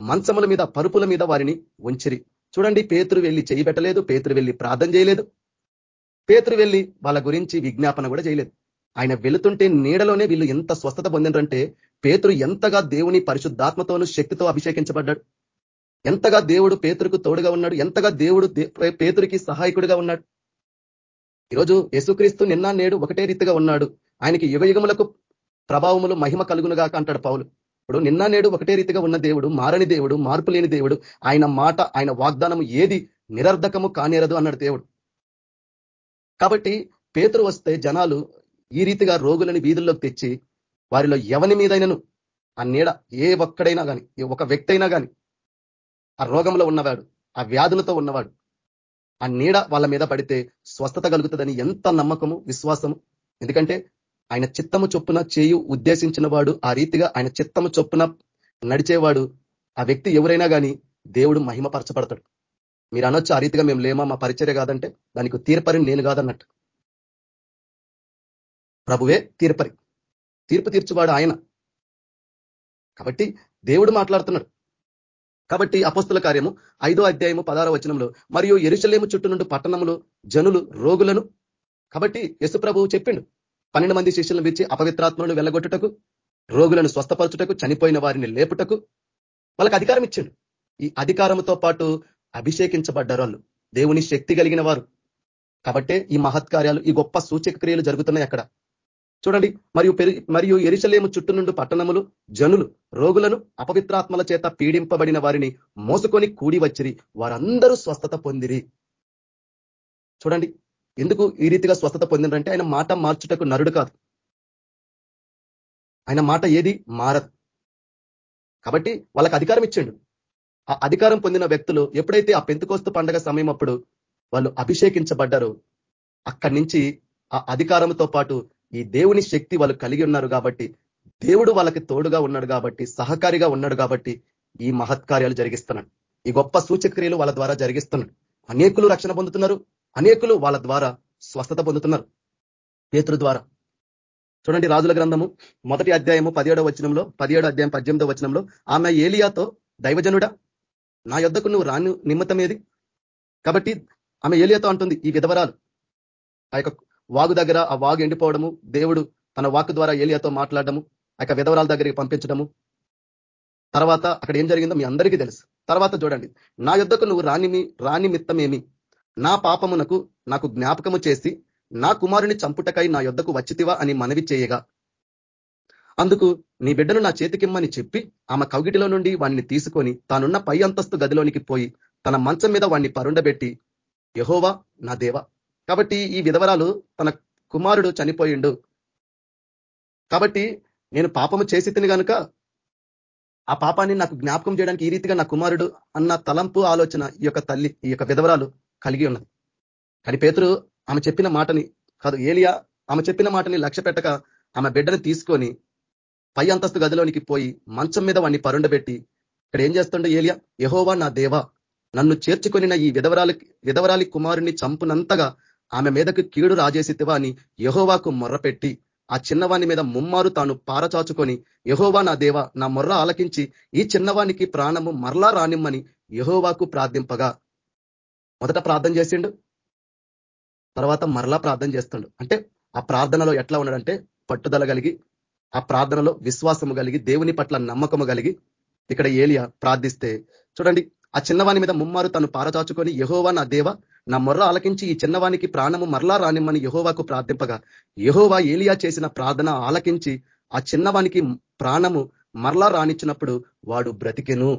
మంచముల మీద పరుపుల మీద వారిని ఉంచిరి. చూడండి పేతురు వెళ్ళి చేయి పెట్టలేదు పేతురు వెళ్ళి ప్రార్థన చేయలేదు. పేతురు వెళ్ళి వాళ్ళ గురించి విజ్ఞాపన కూడా చేయలేదు. ఆయన వెళుతుంటే నీడలోనే వీళ్ళు ఎంత స్వస్థత పొందినరంటే పేతురు ఎంతగా దేవుని పరిశుద్ధాత్మతోను శక్తితో అభిషేకించబడ్డాడు. ఎంతగా దేవుడు పేతురుకు తోడుగా ఉన్నాడు ఎంతగా దేవుడు పేతురికి సహాయకుడిగా ఉన్నాడు. ఈరోజు యేసుక్రీస్తు నిన్న నేడు ఒకటే రీతిగా ఉన్నాడు. ఆయనకి యుగయుగములకు ప్రభావములు మహిమ కలుగునుగాక అంటాడు పౌలు. ఇప్పుడు నిన్న నేడు ఒకటే రీతిగా ఉన్న దేవుడు మారని దేవుడు మార్పు లేని దేవుడు ఆయన మాట ఆయన వాగ్దానం ఏది నిరర్ధకము కానేరదు అన్నాడు దేవుడు. కాబట్టి పేతురు వస్తే జనాలు ఈ రీతిగా రోగులని వీధుల్లోకి తెచ్చి వారిలో ఎవని మీదైనను ఆ నీడ ఏ ఒక్కడైనా కానీ ఒక వ్యక్తి అయినా కానీ ఆ రోగంలో ఉన్నవాడు ఆ వ్యాధులతో ఉన్నవాడు ఆ నీడ వాళ్ళ మీద పడితే స్వస్థత కలుగుతుందని ఎంత నమ్మకము విశ్వాసము. ఎందుకంటే ఆయన చిత్తము చొప్పున చేయు ఉద్దేశించిన వాడు ఆ రీతిగా ఆయన చిత్తము చొప్పున నడిచేవాడు ఆ వ్యక్తి ఎవరైనా కానీ దేవుడు మహిమపరచబడతాడు. మీరు అనొచ్చు ఆ రీతిగా మేము లేమా మా పరిచర్య కాదంటే దానికి తీర్పరి నేను కాదన్నట్టు. ప్రభువే తీర్పరి. తీర్పు తీర్చువాడు ఆయన. కాబట్టి దేవుడు మాట్లాడుతున్నాడు. కాబట్టి అపస్తుల కార్యము ఐదో అధ్యాయము పదార వచనంలో మరియు ఎరుసలేము చుట్టూ నుండి పట్టణములు జనులు రోగులను కాబట్టి యశు ప్రభువు చెప్పిండు. పన్నెండు మంది శిష్యులను పిలిచి అపవిత్రాత్మలను వెళ్ళగొట్టుటకు రోగులను స్వస్థపరచుటకు చనిపోయిన వారిని లేపుటకు వాళ్ళకి అధికారం ఇచ్చిండు. ఈ అధికారంతో పాటు అభిషేకించబడ్డారు వాళ్ళు. దేవుని శక్తి కలిగిన వారు. కాబట్టే ఈ మహత్కార్యాలు ఈ గొప్ప సూచక క్రియలు జరుగుతున్నాయి అక్కడ. చూడండి మరియు మరియు ఎరిశలేము చుట్టూ నుండి పట్టణములు జనులు రోగులను అపవిత్రాత్మల చేత పీడింపబడిన వారిని మోసుకొని కూడి వచ్చిరి. వారందరూ స్వస్థత పొందిరి. చూడండి ఎందుకు ఈ రీతిగా స్వస్థత పొందినంటే ఆయన మాట మార్చుటకు నరుడు కాదు. ఆయన మాట ఏది? మారదు. కాబట్టి వాళ్ళకి అధికారం ఇచ్చిండు. ఆ అధికారం పొందిన వ్యక్తులు ఎప్పుడైతే ఆ పెంతుకోస్తు పండగ సమయం అప్పుడు వాళ్ళు అభిషేకించబడ్డారో అక్కడి నుంచి ఆ అధికారంతో పాటు ఈ దేవుని శక్తి వాళ్ళు కలిగి ఉన్నారు కాబట్టి దేవుడు వాళ్ళకి తోడుగా ఉన్నాడు కాబట్టి సహకారిగా ఉన్నాడు కాబట్టి ఈ మహత్కార్యాలు జరిగిస్తున్నాడు ఈ గొప్ప సూచక్రియలు వాళ్ళ ద్వారా జరిగిస్తున్నాడు అనేకులు రక్షణ పొందుతున్నారు. అనేకులు వాళ్ళ ద్వారా స్వస్థత పొందుతున్నారు. పేతురు ద్వారా. చూడండి రాజుల గ్రంథము మొదటి అధ్యాయము పదిహేడో వచనంలో పదిహేడో అధ్యాయం పద్దెనిమిదో వచనంలో ఆమె ఏలియాతో దైవజనుడా? నా యొద్దకు నువ్వు రాను నిమ్మతమేది కాబట్టి ఆమె ఏలియాతో అంటుంది ఈ విధవరాలు. ఆ వాగు దగ్గర ఆ వాగు ఎండిపోవడము దేవుడు తన వాక్ ద్వారా ఏలియాతో మాట్లాడము ఆ విధవరాల దగ్గరికి పంపించడము. తర్వాత అక్కడ ఏం జరిగిందో మీ అందరికీ తెలుసు. తర్వాత చూడండి నా యుద్ధకు నువ్వు రాని రాని మిత్తమేమి నా పాపమునకు నాకు జ్ఞాపకము చేసి నా కుమారుని చంపుటకై నా యొద్దకు వచ్చితివా అని మనవి చేయగా. అందుకు నీ బిడ్డను నా చేతికిమ్మని చెప్పి ఆమె కౌగిటిలో నుండి వాణ్ణి తీసుకొని తానున్న పై అంతస్తు గదిలోనికి పోయి తన మంచం మీద వాణ్ణి పరుండబెట్టి యహోవా నా దేవ. కాబట్టి ఈ విధవరాలు తన కుమారుడు చనిపోయిండు. కాబట్టి నేను పాపము చేసి తిని కనుక ఆ పాపాన్ని నాకు జ్ఞాపకం చేయడానికి ఈ రీతిగా నా కుమారుడు అన్న తలంపు ఆలోచన ఈ యొక్క తల్లి ఈ యొక్క విధవరాలు కలిగి ఉన్నది. కానీ పేతురు ఆమె చెప్పిన మాటని కాదు ఏలియా ఆమె చెప్పిన మాటని లక్ష్య పెట్టక ఆమె బిడ్డని తీసుకొని పై అంతస్తు గదిలోనికి పోయి మంచం మీద వాడిని పరుండబెట్టి ఇక్కడ ఏం చేస్తుండే ఏలియా? యహోవా నా దేవా నన్ను చేర్చుకొనిన ఈ విధవరాలి విధవరాలి కుమారుని చంపునంతగా ఆమె మీదకు కీడు రాజేసితివా అని యహోవాకు మొర్రపెట్టి ఆ చిన్నవాణి మీద ముమ్మారు తాను పారచాచుకొని యహోవా నా దేవ నా మొర్ర ఆలకించి ఈ చిన్నవానికి ప్రాణము మరలా రానిమ్మని యహోవాకు ప్రార్థింపగా మొదట ప్రార్థన చేసిండు తర్వాత మరలా ప్రార్థన చేస్తుండు. అంటే ఆ ప్రార్థనలో ఎట్లా ఉన్నాడంటే పట్టుదల కలిగి ఆ ప్రార్థనలో విశ్వాసము కలిగి దేవుని పట్ల నమ్మకము కలిగి ఇక్కడ ఏలియా ప్రార్థిస్తే చూడండి ఆ చిన్నవాని మీద ముమ్మారు తను పారచాచుకొని యహోవా నా దేవ నా మొర్ర ఆలకించి ఈ చిన్నవానికి ప్రాణము మరలా రానిమ్మని యహోవాకు ప్రార్థింపగా. యహోవా ఏలియా చేసిన ప్రార్థన ఆలకించి ఆ చిన్నవానికి ప్రాణము మరలా రానిచ్చినప్పుడు వాడు బ్రతికెను.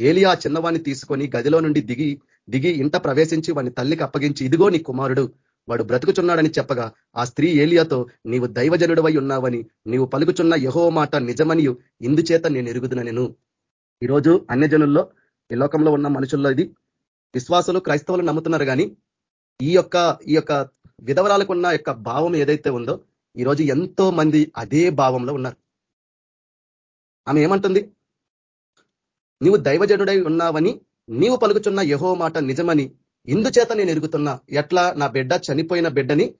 ఏలియా చిన్నవాణ్ణి తీసుకొని గదిలో నుండి దిగి దిగి ఇంట ప్రవేశించి వాడిని తల్లికి అప్పగించి ఇదిగో నీ కుమారుడు వాడు బ్రతుకుచున్నాడని చెప్పగా ఆ స్త్రీ ఏలియాతో నీవు దైవజనుడవై ఉన్నావని నీవు పలుకుచున్న యహో మాట నిజమనియు ఇందుచేత నేను ఎరుగుదున నేను. ఈరోజు అన్యజనుల్లో ఈ లోకంలో ఉన్న మనుషుల్లో ఇది. విశ్వాసులు క్రైస్తవులు నమ్ముతున్నారు కానీ ఈ యొక్క ఈ యొక్క విధవరాలకు ఉన్న యొక్క భావం ఏదైతే ఉందో ఈరోజు ఎంతో మంది అదే భావంలో ఉన్నారు. ఆమె ఏమంటుంది? నీవు దైవజనుడై ఉన్నావని నీవు పలుకుచున్న యహో మాట నిజమని ఇందుచేత నేను ఎరుగుతున్నా ఎట్లా నా బిడ్డ చనిపోయిన బిడ్డని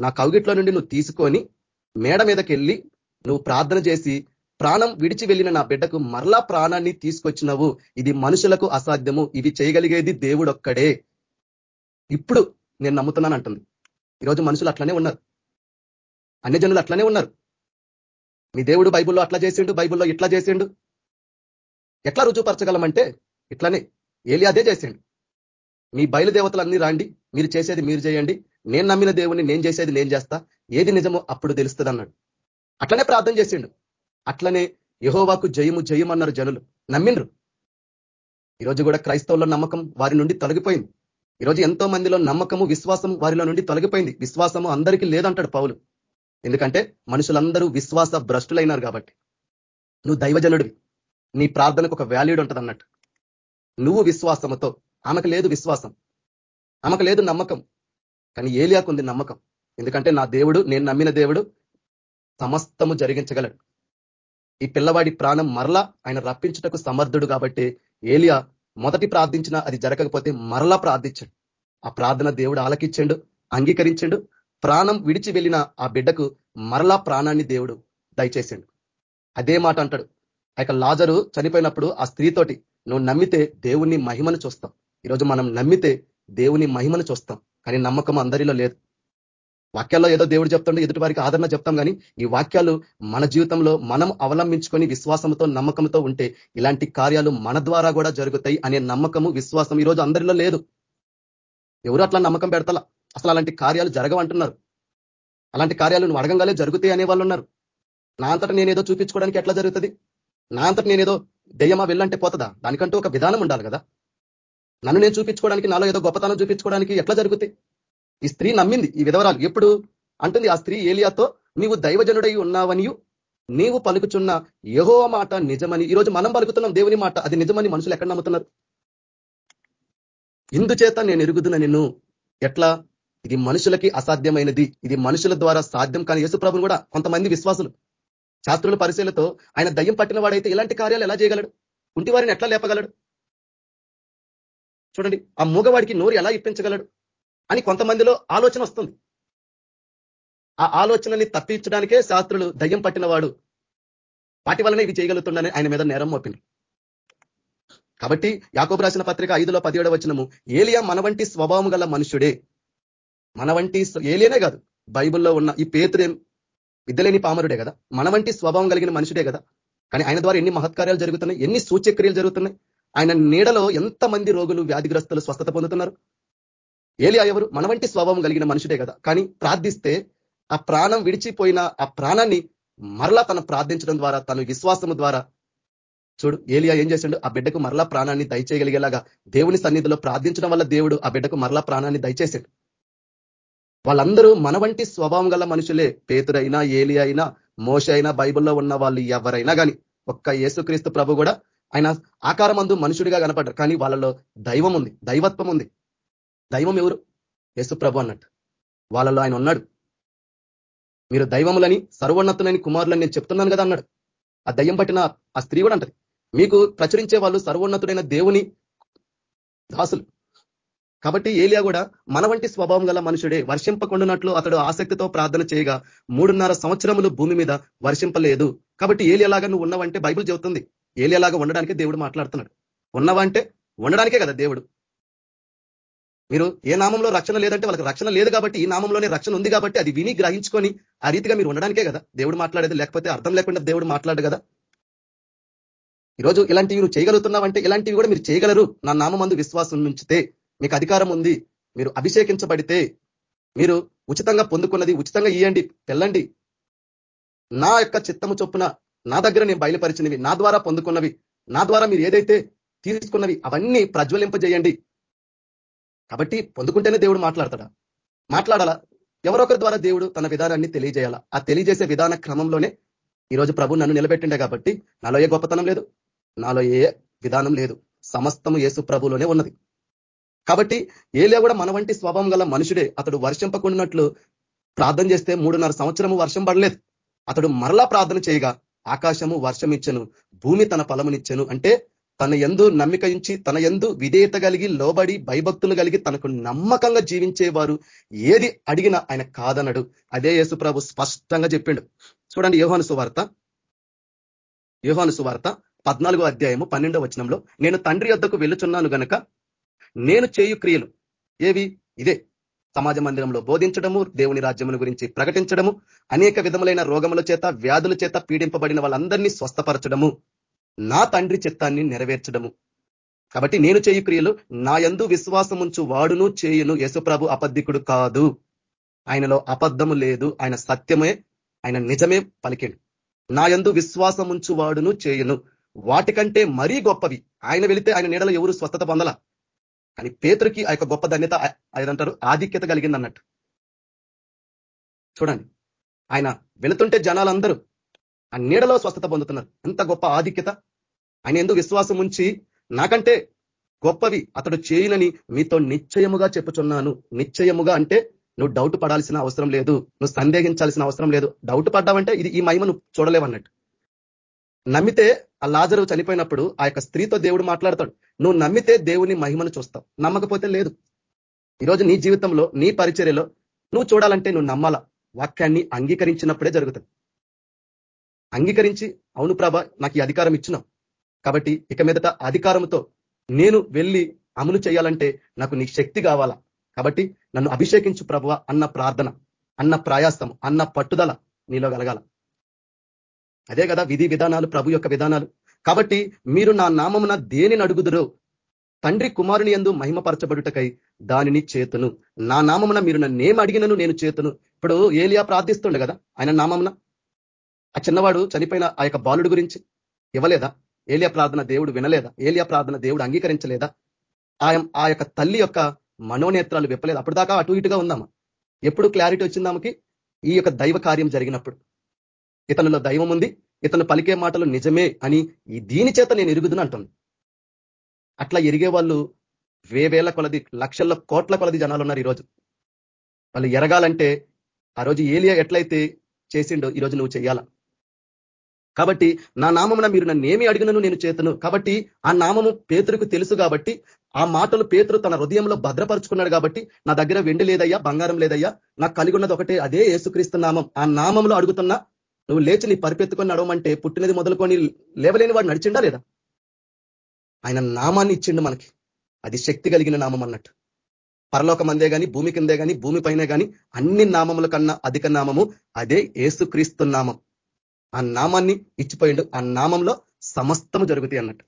నా కౌగిట్లో నుండి నువ్వు తీసుకొని మేడ మీదకి వెళ్ళి నువ్వు ప్రార్థన చేసి ప్రాణం విడిచి వెళ్ళిన నా బిడ్డకు మరలా ప్రాణాన్ని తీసుకొచ్చినవు. ఇది మనుషులకు అసాధ్యము. ఇది చేయగలిగేది దేవుడొక్కడే. ఇప్పుడు నేను నమ్ముతున్నాను అంటుంది ఈరోజు మనుషులు అట్లనే ఉన్నారు. అన్ని జనులు అట్లనే ఉన్నారు. మీ దేవుడు బైబుల్లో అట్లా చేసిండు బైబుల్లో ఇట్లా చేసిండు. ఎట్లా రుజువుపరచగలమంటే ఇట్లనే ఏలి అదే చేసిండు. మీ బయలుదేవతలన్నీ రాండి మీరు చేసేది మీరు చేయండి. నేను నమ్మిన దేవుని నేను చేసేది నేను చేస్తా ఏది నిజమో అప్పుడు తెలుస్తుంది అన్నాడు అట్లనే ప్రార్థన చేసిండు. అట్లనే యహోవాకు జయము జయం అన్నారు జనులు. నమ్మిండ్రు. ఈరోజు కూడా క్రైస్తవుల నమ్మకం వారి నుండి తొలగిపోయింది. ఈరోజు ఎంతో మందిలో నమ్మకము విశ్వాసం వారిలో నుండి తొలగిపోయింది. విశ్వాసము అందరికీ లేదంటాడు పౌలు. ఎందుకంటే మనుషులందరూ విశ్వాస భ్రష్టులైనారు కాబట్టి. నువ్వు దైవజనుడివి. నీ ప్రార్థనకు ఒక వాల్యూడ్ ఉంటుంది అన్నట్టు నువ్వు విశ్వాసముతో ఆమెకు లేదు విశ్వాసం. ఆమెకు లేదు నమ్మకం. కానీ ఏలియాకు ఉంది నమ్మకం. ఎందుకంటే నా దేవుడు నేను నమ్మిన దేవుడు సమస్తము జరిగించగలడు. ఈ పిల్లవాడి ప్రాణం మరలా ఆయన రప్పించుటకు సమర్థుడు కాబట్టి ఏలియా మొదటి ప్రార్థించిన అది జరగకపోతే మరలా ప్రార్థించాడు. ఆ ప్రార్థన దేవుడు ఆలకించండు అంగీకరించండు. ప్రాణం విడిచి వెళ్ళిన ఆ బిడ్డకు మరలా ప్రాణాన్ని దేవుడు దయచేసిండు. అదే మాట అంటాడు. ఆ లాజరు చనిపోయినప్పుడు ఆ స్త్రీతోటి నువ్వు నమ్మితే దేవుని మహిమను చూస్తాం. ఈరోజు మనం నమ్మితే దేవుని మహిమను చూస్తాం. కానీ నమ్మకం అందరిలో లేదు. వాక్యాల్లో ఏదో దేవుడు చెప్తుండే ఎదుటి వారికి ఆదరణ చెప్తాం కానీ ఈ వాక్యాలు మన జీవితంలో మనం అవలంబించుకొని విశ్వాసంతో నమ్మకంతో ఉంటే ఇలాంటి కార్యాలు మన ద్వారా కూడా జరుగుతాయి అనే నమ్మకము విశ్వాసం ఈరోజు అందరిలో లేదు. ఎవరు అట్లా నమ్మకం పెడతలా? అసలు అలాంటి కార్యాలు జరగవంటున్నారు. అలాంటి కార్యాలు నువ్వు అడగంగానే జరుగుతాయి అనే వాళ్ళు ఉన్నారు. నా అంతటా నేనేదో చూపించుకోవడానికి ఎట్లా జరుగుతుంది? నా అంతటా నేనేదో దెయ్యమా వెళ్ళంటే పోతుందా? దానికంటూ ఒక విధానం ఉండాలి కదా. నన్ను నేను చూపించుకోవడానికి నాలో ఏదో గొప్పతనం చూపించుకోవడానికి ఎట్లా జరుగుతాయి? ఈ స్త్రీ నమ్మింది ఈ విధవరాలు. ఎప్పుడు? అంటుంది ఆ స్త్రీ ఏలియాతో నీవు దైవజనుడై ఉన్నావనియు? నీవు పలుకుచున్న ఏహో మాట నిజమని? ఈరోజు మనం పలుకుతున్నాం దేవుని మాట. అది నిజమని మనుషులు ఎక్కడ నమ్ముతున్నారు? ఇందుచేత నేను ఎరుగుతున్న నిన్ను. ఎట్లా? ఇది మనుషులకి అసాధ్యమైనది. ఇది మనుషుల ద్వారా సాధ్యం కానీ యేసుప్రభుని కూడా కొంతమంది విశ్వాసులు. శాస్త్రుల పరిశీలతో ఆయన దయ్యం పట్టిన వాడైతే ఇలాంటి కార్యాలు ఎలా చేయగలడు? ఉంటి వారిని ఎట్లా లేపగలడు? చూడండి ఆ మూగవాడికి నోరు ఎలా ఇప్పించగలడు? అని కొంతమందిలో ఆలోచన వస్తుంది. ఆ ఆలోచనని తప్పించడానికే శాస్త్రులు దయ్యం పట్టినవాడు వాటి వల్లనే ఇవి చేయగలుగుతుండని ఆయన మీద నేరం మోపింది. కాబట్టి యాకోబు రాసిన పత్రిక ఐదులో పదిహేడు వచ్చినము ఏలియా మన వంటి స్వభావం గల మనుషుడే మన వంటి ఏలియనే కాదు బైబుల్లో ఉన్న ఈ పేతురేం విద్యలేని పామరుడే కదా. మన వంటి స్వభావం కలిగిన మనుషుడే కదా. కానీ ఆయన ద్వారా ఎన్ని మహత్కార్యాలు జరుగుతున్నాయి ఎన్ని సూచ్యక్రియలు జరుగుతున్నాయి ఆయన నీడలో ఎంతమంది రోగులు వ్యాధిగ్రస్తులు స్వస్థత పొందుతున్నారు? ఏలియా ఎవరు? మన వంటి స్వభావం కలిగిన మనుషుడే కదా. కానీ ప్రార్థిస్తే ఆ ప్రాణం విడిచిపోయిన ఆ ప్రాణాన్ని మరలా తను ప్రార్థించడం ద్వారా తను విశ్వాసము ద్వారా చూడు ఏలియా ఏం చేసిండు? ఆ బిడ్డకు మరలా ప్రాణాన్ని దయచేయగలిగేలాగా దేవుని సన్నిధిలో ప్రార్థించడం వల్ల దేవుడు ఆ బిడ్డకు మరలా ప్రాణాన్ని దయచేసాడు. వాళ్ళందరూ మన వంటి స్వభావం గల మనుషులే. పేతుడైనా ఏలి అయినా మోష అయినా బైబుల్లో ఉన్న వాళ్ళు ఎవరైనా కానీ ఒక్క యేసుక్రీస్తు ప్రభు కూడా ఆయన ఆకారమందు మనుషుడిగా కనపడ్డారు కానీ వాళ్ళలో దైవం ఉంది దైవత్వం ఉంది. దైవం ఎవరు? యేసు ప్రభు అన్నట్టు. వాళ్ళలో ఆయన ఉన్నాడు. మీరు దైవములని సర్వోన్నతులని కుమారులని నేను చెప్తున్నాను కదా అన్నాడు. ఆ దయ్యం పట్టిన ఆ స్త్రీ కూడా అంటది. మీకు ప్రచురించే వాళ్ళు సర్వోన్నతుడైన దేవుని దాసులు. కాబట్టి ఏలియా కూడా మన వంటి స్వభావం గల మనుషుడే. వర్షింపకుండానట్లు అతడు ఆసక్తితో ప్రార్థన చేయగా మూడున్నర సంవత్సరములు భూమి మీద వర్షింపలేదు. కాబట్టి ఏలియాలాగా నువ్వు ఉన్నవంటే బైబుల్ చెబుతుంది. ఏలియాలాగా ఉండడానికి దేవుడు మాట్లాడుతున్నాడు. ఉన్నవంటే ఉండడానికే కదా దేవుడు. మీరు ఏ నామంలో రక్షణ లేదంటే వాళ్ళకి రక్షణ లేదు కాబట్టి ఈ నామంలోనే రక్షణ ఉంది కాబట్టి అది విని గ్రహించుకొని ఆ రీతిగా మీరు ఉండడానికే కదా. దేవుడు మాట్లాడేది లేకపోతే అర్థం లేకుండా దేవుడు మాట్లాడు కదా. ఈరోజు ఇలాంటివి నువ్వు చేయగలుగుతున్నావంటే ఇలాంటివి కూడా మీరు చేయగలరు. నా నామందు విశ్వాసం ఉంచితే. మీకు అధికారం ఉంది మీరు అభిషేకించబడితే మీరు ఉచితంగా పొందుకున్నది ఉచితంగా ఇయ్యండి వెళ్ళండి. నా యొక్క చిత్తము చొప్పున నా దగ్గర నేను బయలుపరిచినవి నా ద్వారా పొందుకున్నవి నా ద్వారా మీరు ఏదైతే తీసుకున్నవి అవన్నీ ప్రజ్వలింపజేయండి. కాబట్టి పొందుకుంటేనే దేవుడు మాట్లాడతాడా? మాట్లాడాలా? ఎవరొకరి ద్వారా దేవుడు తన విధానాన్ని తెలియజేయాలా? ఆ తెలియజేసే విధాన క్రమంలోనే ఈరోజు ప్రభు నన్ను నిలబెట్టిండే కాబట్టి నాలో ఏ గొప్పతనం లేదు నాలో ఏ విధానం లేదు. సమస్తము యేసు ప్రభులోనే ఉన్నది. కాబట్టి ఏలియా కూడా మన వంటి స్వభావం గల మనుషుడే. అతడు వర్షంపకుండానట్లు ప్రార్థన చేస్తే మూడున్నర సంవత్సరము వర్షం పడలేదు. అతడు మరలా ప్రార్థన చేయగా ఆకాశము వర్షం ఇచ్చను భూమి తన ఫలమునిచ్చను అంటే తన ఎందు నమ్మిక ఇచ్చి తన ఎందు విధేయత కలిగి లోబడి భయభక్తులు కలిగి తనకు నమ్మకంగా జీవించేవారు ఏది అడిగినా ఆయన కాదనడు. అదే యేసుప్రభు స్పష్టంగా చెప్పిండు. చూడండి యోహాను సువార్త. యోహాను సువార్త పద్నాలుగో అధ్యాయము పన్నెండో వచనంలో నేను తండ్రి యొద్దకు వెళ్ళుచున్నాను గనక నేను చేయు క్రియలు. ఏవి? ఇదే. సమాజ మందిరంలో బోధించడము దేవుని రాజ్యముల గురించి ప్రకటించడము అనేక విధములైన రోగముల చేత వ్యాధుల చేత పీడింపబడిన వాళ్ళందరినీ స్వస్థపరచడము నా తండ్రి చిత్తాన్ని నెరవేర్చడము. కాబట్టి నేను చేయు క్రియలు నా యందు విశ్వాసముంచు వాడును చేయును యశుప్రభు అబద్ధికుడు కాదు. ఆయనలో అబద్ధము లేదు ఆయన సత్యమే ఆయన నిజమే పలికిండు నా యందు విశ్వాసముంచు వాడును చేయును. వాటికంటే మరీ గొప్పవి. ఆయన వెళితే ఆయన నీడలో ఎవరు స్వస్థత పొందలా? కానీ పేతురికి ఆ యొక్క గొప్ప ధన్యత ఏదంటారు ఆధిక్యత కలిగింది అన్నట్టు చూడండి. ఆయన వెళుతుంటే జనాలందరూ ఆ నీడలో స్వస్థత పొందుతున్నారు. ఎంత గొప్ప ఆధిక్యత. ఆయన ఎందుకు విశ్వాసం ఉంచి నాకంటే గొప్పవి అతడు చేయనని మీతో నిశ్చయముగా చెప్పుచున్నాను. నిశ్చయముగా అంటే నువ్వు డౌట్ పడాల్సిన అవసరం లేదు. నువ్వు సందేహించాల్సిన అవసరం లేదు. డౌట్ పడ్డావంటే ఇది ఈ మహిమ నువ్వు చూడలేవన్నట్టు. నమ్మితే ఆ లాజరు చనిపోయినప్పుడు ఆ యొక్క స్త్రీతో దేవుడు మాట్లాడతాడు. నువ్వు నమ్మితే దేవుని మహిమను చూస్తావు. నమ్మకపోతే లేదు. ఈరోజు నీ జీవితంలో నీ పరిచర్యలో నువ్వు చూడాలంటే నువ్వు నమ్మాల? వాక్యాన్ని అంగీకరించినప్పుడే జరుగుతుంది. అంగీకరించి అవును ప్రభ నాకు ఈ అధికారం ఇచ్చినావు. కాబట్టి ఇక మీదట అధికారంతో నేను వెళ్ళి అమలు చేయాలంటే నాకు నీ శక్తి కావాలా? కాబట్టి నన్ను అభిషేకించు ప్రభువ అన్న ప్రార్థన అన్న ప్రయాసం అన్న పట్టుదల నీలో కలగాల. అదే కదా విధి విధానాలు ప్రభు యొక్క విధానాలు. కాబట్టి మీరు నా నామమున దేనిని అడుగుదురో తండ్రి కుమారుని ఎందు మహిమపరచబడుటకై దానిని చేతును. నా నామమున మీరు నన్నేం అడిగినను నేను చేతును. ఇప్పుడు ఏలియా ప్రార్థిస్తుండే కదా ఆయన నామమున. ఆ చిన్నవాడు చనిపోయిన ఆ యొక్క బాలుడు గురించి ఇవ్వలేదా? ఏలియా ప్రార్థన దేవుడు వినలేదా? ఏలియా ప్రార్థన దేవుడు అంగీకరించలేదా? ఆ యొక్క తల్లి యొక్క మనోనేత్రాలు విప్పలేదు? అప్పుడు దాకా అటు ఇటుగా ఉందామా? ఎప్పుడు క్లారిటీ వచ్చిందామకి ఈ యొక్క దైవ కార్యం జరిగినప్పుడు. ఇతనిలో దైవం ఉంది ఇతను పలికే మాటలు నిజమే అని ఈ దీని చేత నేను ఎరుగుదును అంటుంది. అట్లా ఎరిగే వాళ్ళు వేవేల కొలది లక్షల కోట్ల కొలది జనాలు ఉన్నారు ఈరోజు. వాళ్ళు ఎరగాలంటే ఆ రోజు ఏలియా ఎట్లయితే చేసిండో ఈరోజు నువ్వు చేయాల కాబట్టి నా నామమున మీరు నన్ను ఏమి అడిగినను నేను చేతను. కాబట్టి ఆ నామము పేతురుకు తెలుసు కాబట్టి ఆ మాటలు పేతురు తన హృదయంలో భద్రపరుచుకున్నాడు కాబట్టి నా దగ్గర వెండి లేదయ్యా బంగారం లేదయ్యా నాకు కలిగి ఉన్నది ఒకటే అదే ఏసుక్రీస్తు నామం. ఆ నామంలో అడుగుతున్నా నువ్వు లేచి నీ పరిపెత్తుకొని నడవమంటే పుట్టినది మొదలుకొని లేవలేని వాడు నడిచిండా లేదా? ఆయన నామాన్ని ఇచ్చిండు మనకి. అది శక్తి కలిగిన నామం అన్నట్టు. పరలోకమందే కానీ భూమి కిందే కానీ భూమి పైనే కానీ అన్ని నామముల కన్నా అధిక నామము అదే ఏసుక్రీస్తు నామం. ఆ నామాన్ని ఇచ్చిపోయిండు. ఆ నామంలో సమస్తము జరుగుతాయి అన్నట్టు.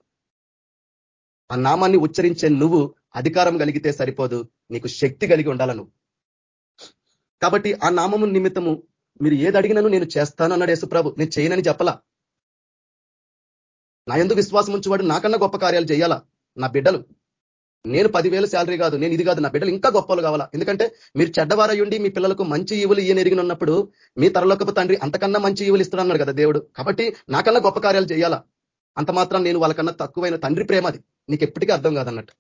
ఆ నామాన్ని ఉచ్చరించే నువ్వు అధికారం కలిగితే సరిపోదు. నీకు శక్తి కలిగి ఉండాల నువ్వు. కాబట్టి ఆ నామము నిమిత్తము మీరు ఏది అడిగినను నేను చేస్తాను అన్నాడు యేసుప్రభు. నేను చేయనని చెప్పలా? నా ఎందుకు విశ్వాసం ఉంచువాడు నాకన్నా గొప్ప కార్యాలు చేయాలా? నా బిడ్డలు. నేను పదివేల శాలరీ కాదు నేను ఇది కాదు నా బిడ్డలు ఇంకా గొప్పలు కావాలా? ఎందుకంటే మీరు చెడ్డవారయ్యుండి మీ పిల్లలకు మంచి ఈవులు ఈయన ఎరిగిన ఉన్నప్పుడు మీ తరలోకపు తండ్రి అంతకన్నా మంచి ఈవులు ఇస్తున్నాడు కదా దేవుడు. కాబట్టి నాకన్నా గొప్ప కార్యాలు చేయాలా? అంత మాత్రం నేను వాళ్ళకన్నా తక్కువైన తండ్రి ప్రేమ అది. నీకు ఎప్పటికీ అర్థం కాదన్నట్టు.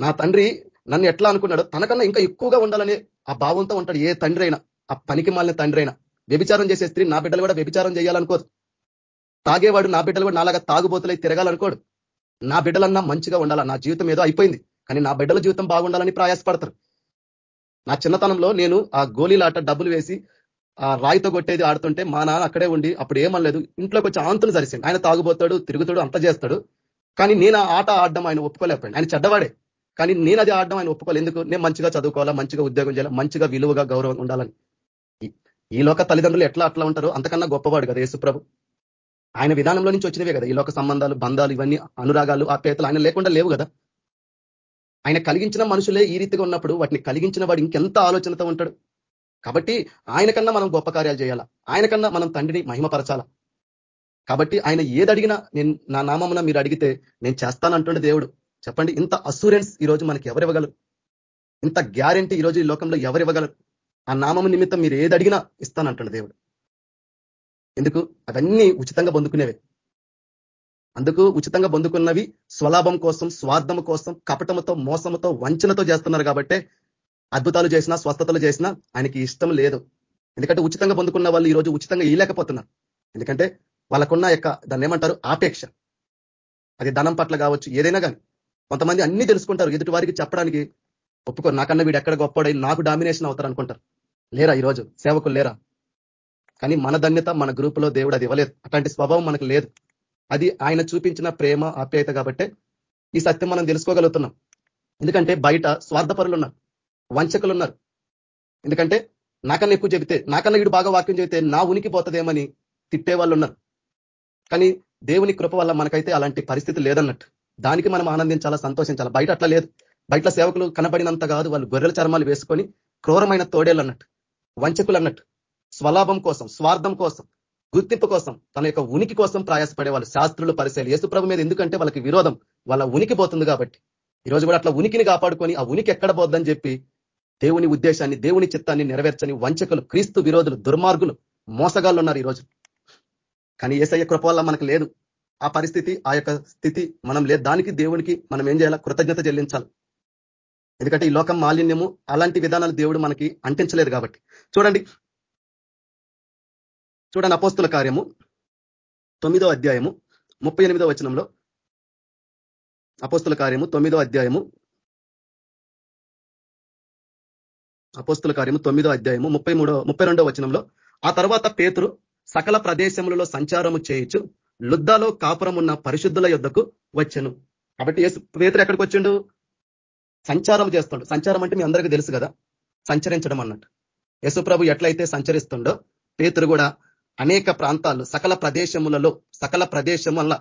నా తండ్రి నన్ను ఎట్లా అనుకున్నాడో తనకన్నా ఇంకా ఎక్కువగా ఉండాలనే ఆ భావంతో ఉంటాడు ఏ తండ్రి అయినా. ఆ పనికి మాలిన తండ్రి అయినా వ్యభిచారం చేసే స్త్రీ నా బిడ్డలు కూడా వ్యభిచారం చేయాలనుకోదు. తాగేవాడు నా బిడ్డలు కూడా నాలాగా తాగుబోతులై తిరగాలనుకోడు. నా బిడ్డలన్నా మంచిగా ఉండాలా? నా జీవితం ఏదో అయిపోయింది. కానీ నా బిడ్డల జీవితం బాగుండాలని ప్రయాసపడతారు. నా చిన్నతనంలో నేను ఆ గోళీలాట డబ్బులు వేసి ఆ రాయితో కొట్టేది ఆడుతుంటే మా నాన్న అక్కడే ఉండి అప్పుడు ఏమనలేదు. ఇంట్లోకి వచ్చి ఆంతులు సరిసింది ఆయన తాగుబోతాడు తిరుగుతాడు అంత చేస్తాడు. కానీ నేను ఆ ఆట ఆడడం ఆయన ఒప్పుకోలేకపోయాను ఆయన చెడ్డవాడే. కానీ నేను అది ఆడడం ఆయన ఒప్పుకోలేదు. ఎందుకు? నేను మంచిగా చదువుకోవాలా? మంచిగా ఉద్యోగం చేయాలి? మంచిగా విలువగా గౌరవం ఉండాలని. ఈ లోక తల్లిదండ్రులు ఎట్లా అట్లా ఉంటారో అంతకన్నా గొప్పవాడు కదా యేసుప్రభు. ఆయన విధానంలో నుంచి వచ్చినవే కదా ఈ లోక సంబంధాలు బంధాలు ఇవన్నీ అనురాగాలు ఆప్యాయతలు ఆయన లేకుండా లేవు కదా. ఆయన కలిగించిన మనుషులే ఈ రీతిగా ఉన్నప్పుడు వాటిని కలిగించిన వాడు ఇంకెంత ఆలోచనతో ఉంటాడు? కాబట్టి ఆయనకన్నా మనం గొప్ప కార్యాలు చేయాలా? ఆయనకన్నా మనం తండ్రిని మహిమపరచాలా? కాబట్టి ఆయన ఏది అడిగినా నేను నా నామమున మీరు అడిగితే నేను చేస్తానంటుండే దేవుడు. చెప్పండి ఇంత అసూరెన్స్ ఈరోజు మనకి ఎవరు ఇవ్వగలరు ఇంత గ్యారెంటీ ఈరోజు ఈ లోకంలో ఎవరు ఇవ్వగలరు ఆ నామం నిమిత్తం మీరు ఏది అడిగినా ఇస్తానంటాడు దేవుడు. ఎందుకు? అవన్నీ ఉచితంగా పొందుకునేవే. అందుకు ఉచితంగా పొందుకున్నవి స్వలాభం కోసం స్వార్థం కోసం కపటముతో మోసముతో వంచనతో చేస్తున్నారు కాబట్టి అద్భుతాలు చేసినా స్వస్థతలు చేసినా ఆయనకి ఇష్టం లేదు. ఎందుకంటే ఉచితంగా పొందుకున్న వాళ్ళు ఈరోజు ఉచితంగా ఇయలేకపోతున్నారు ఎందుకంటే వాళ్ళకున్న యొక్క దాన్ని ఏమంటారు? ఆపేక్ష. అది ధనం పట్ల కావచ్చు ఏదైనా కానీ. కొంతమంది అన్ని తెలుసుకుంటారు. ఎదుటి వారికి చెప్పడానికి ఒప్పుకోరు నాకన్నా వీడు ఎక్కడ గొప్పడై నాకు డామినేషన్ అవుతారు అనుకుంటారు లేరా ఈరోజు? సేవకులు లేరా? కానీ మన ధన్యత మన గ్రూపులో దేవుడు అది ఇవ్వలేదు. అట్లాంటి స్వభావం మనకు లేదు. అది ఆయన చూపించిన ప్రేమ ఆప్యాయత కాబట్టే ఈ సత్యం మనం తెలుసుకోగలుగుతున్నాం. ఎందుకంటే బయట స్వార్థపరులు ఉన్నారు వంచకులు ఉన్నారు ఎందుకంటే నాకన్నా ఎక్కువ చెబితే నాకన్నా వీడు బాగా వాక్యం చెబితే నా ఉనికి పోతుందేమని తిట్టే వాళ్ళు ఉన్నారు కానీ దేవుని కృప వల్ల మనకైతే అలాంటి పరిస్థితి లేదన్నట్టు. దానికి మనం ఆనందించాలా సంతోషించాలా? బయట అట్లా లేదు. బయట సేవకులు కనబడినంత కాదు వాళ్ళు గొర్రెల చర్మాలు వేసుకొని క్రూరమైన తోడేళ్ళు అన్నట్టు వంచకులు అన్నట్టు స్వలాభం కోసం స్వార్థం కోసం గుర్తింపు కోసం తన యొక్క ఉనికి కోసం ప్రయాసపడే వాళ్ళు శాస్త్రులు పరిశీలి యేసుప్రభు మీద ఎందుకంటే వాళ్ళకి విరోధం వాళ్ళ ఉనికి పోతుంది కాబట్టి. ఈరోజు కూడా అట్లా ఉనికిని కాపాడుకొని ఆ ఉనికి ఎక్కడ పోద్దని చెప్పి దేవుని ఉద్దేశాన్ని దేవుని చిత్తాన్ని నెరవేర్చని వంచకులు క్రీస్తు విరోధులు దుర్మార్గులు మోసగాళ్ళు ఉన్నారు ఈరోజు కానీ ఏసయ్య కృప వల్ల మనకు లేదు. ఆ పరిస్థితి ఆ యొక్క స్థితి మనం లేదు. దానికి దేవునికి మనం ఏం చేయాలా? కృతజ్ఞత చెల్లించాలి. ఎందుకంటే ఈ లోకం మాలిన్యము అలాంటి విధానాలు దేవుడు మనకి అంటించలేదు కాబట్టి. చూడండి. చూడండి అపోస్తుల కార్యము. తొమ్మిదో అధ్యాయము. ముప్పై ఎనిమిదో వచనంలో. అపోస్తుల కార్యము. తొమ్మిదో అధ్యాయము. అపోస్తుల కార్యము. తొమ్మిదో అధ్యాయము. ముప్పై మూడో ముప్పై రెండో వచనంలో. ఆ తర్వాత పేతురు సకల ప్రదేశములలో సంచారము చేయొచ్చు లుద్దాలో కాపురం ఉన్న పరిశుద్ధుల యుద్ధకు వచ్చను. కాబట్టి పేతురు ఎక్కడికి వచ్చిండు సంచారం చేస్తుండు. సంచారం అంటే మీ అందరికీ తెలుసు కదా? సంచరించడం అన్నట్టు. యశుప్రభు ఎట్లయితే సంచరిస్తుండో పేతురు కూడా అనేక ప్రాంతాలు సకల ప్రదేశములలో సకల ప్రదేశం వల్ల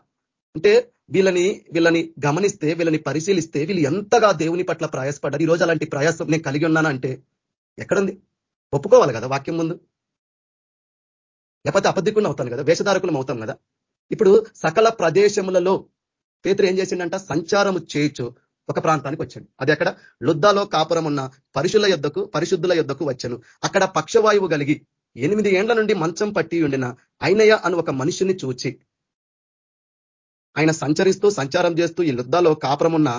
అంటే వీళ్ళని వీళ్ళని గమనిస్తే వీళ్ళని పరిశీలిస్తే వీళ్ళు ఎంతగా దేవుని పట్ల ప్రయాసపడ్డారు. ఈ రోజు అలాంటి ప్రయాసం నేను కలిగి ఉన్నానంటే ఎక్కడుంది? ఒప్పుకోవాలి కదా వాక్యం ముందు? లేకపోతే అబద్ధికులు అవుతాను కదా? వేషధారకులం అవుతాం కదా? ఇప్పుడు సకల ప్రదేశములలో పేతురు ఏం చేసిండంట? సంచారము చేయొచ్చు ఒక ప్రాంతానికి వచ్చాడు. అది అక్కడ లుద్దాలో కాపురం ఉన్న పరిశుల యుద్ధకు పరిశుద్ధుల యుద్ధకు వచ్చాను. అక్కడ పక్షవాయువు కలిగి ఎనిమిది ఏండ్ల నుండి మంచం పట్టి ఉండిన అయినయ్య అని ఒక మనిషిని చూచి ఆయన సంచరిస్తూ సంచారం చేస్తూ ఈ లుద్దాలో కాపురం ఉన్న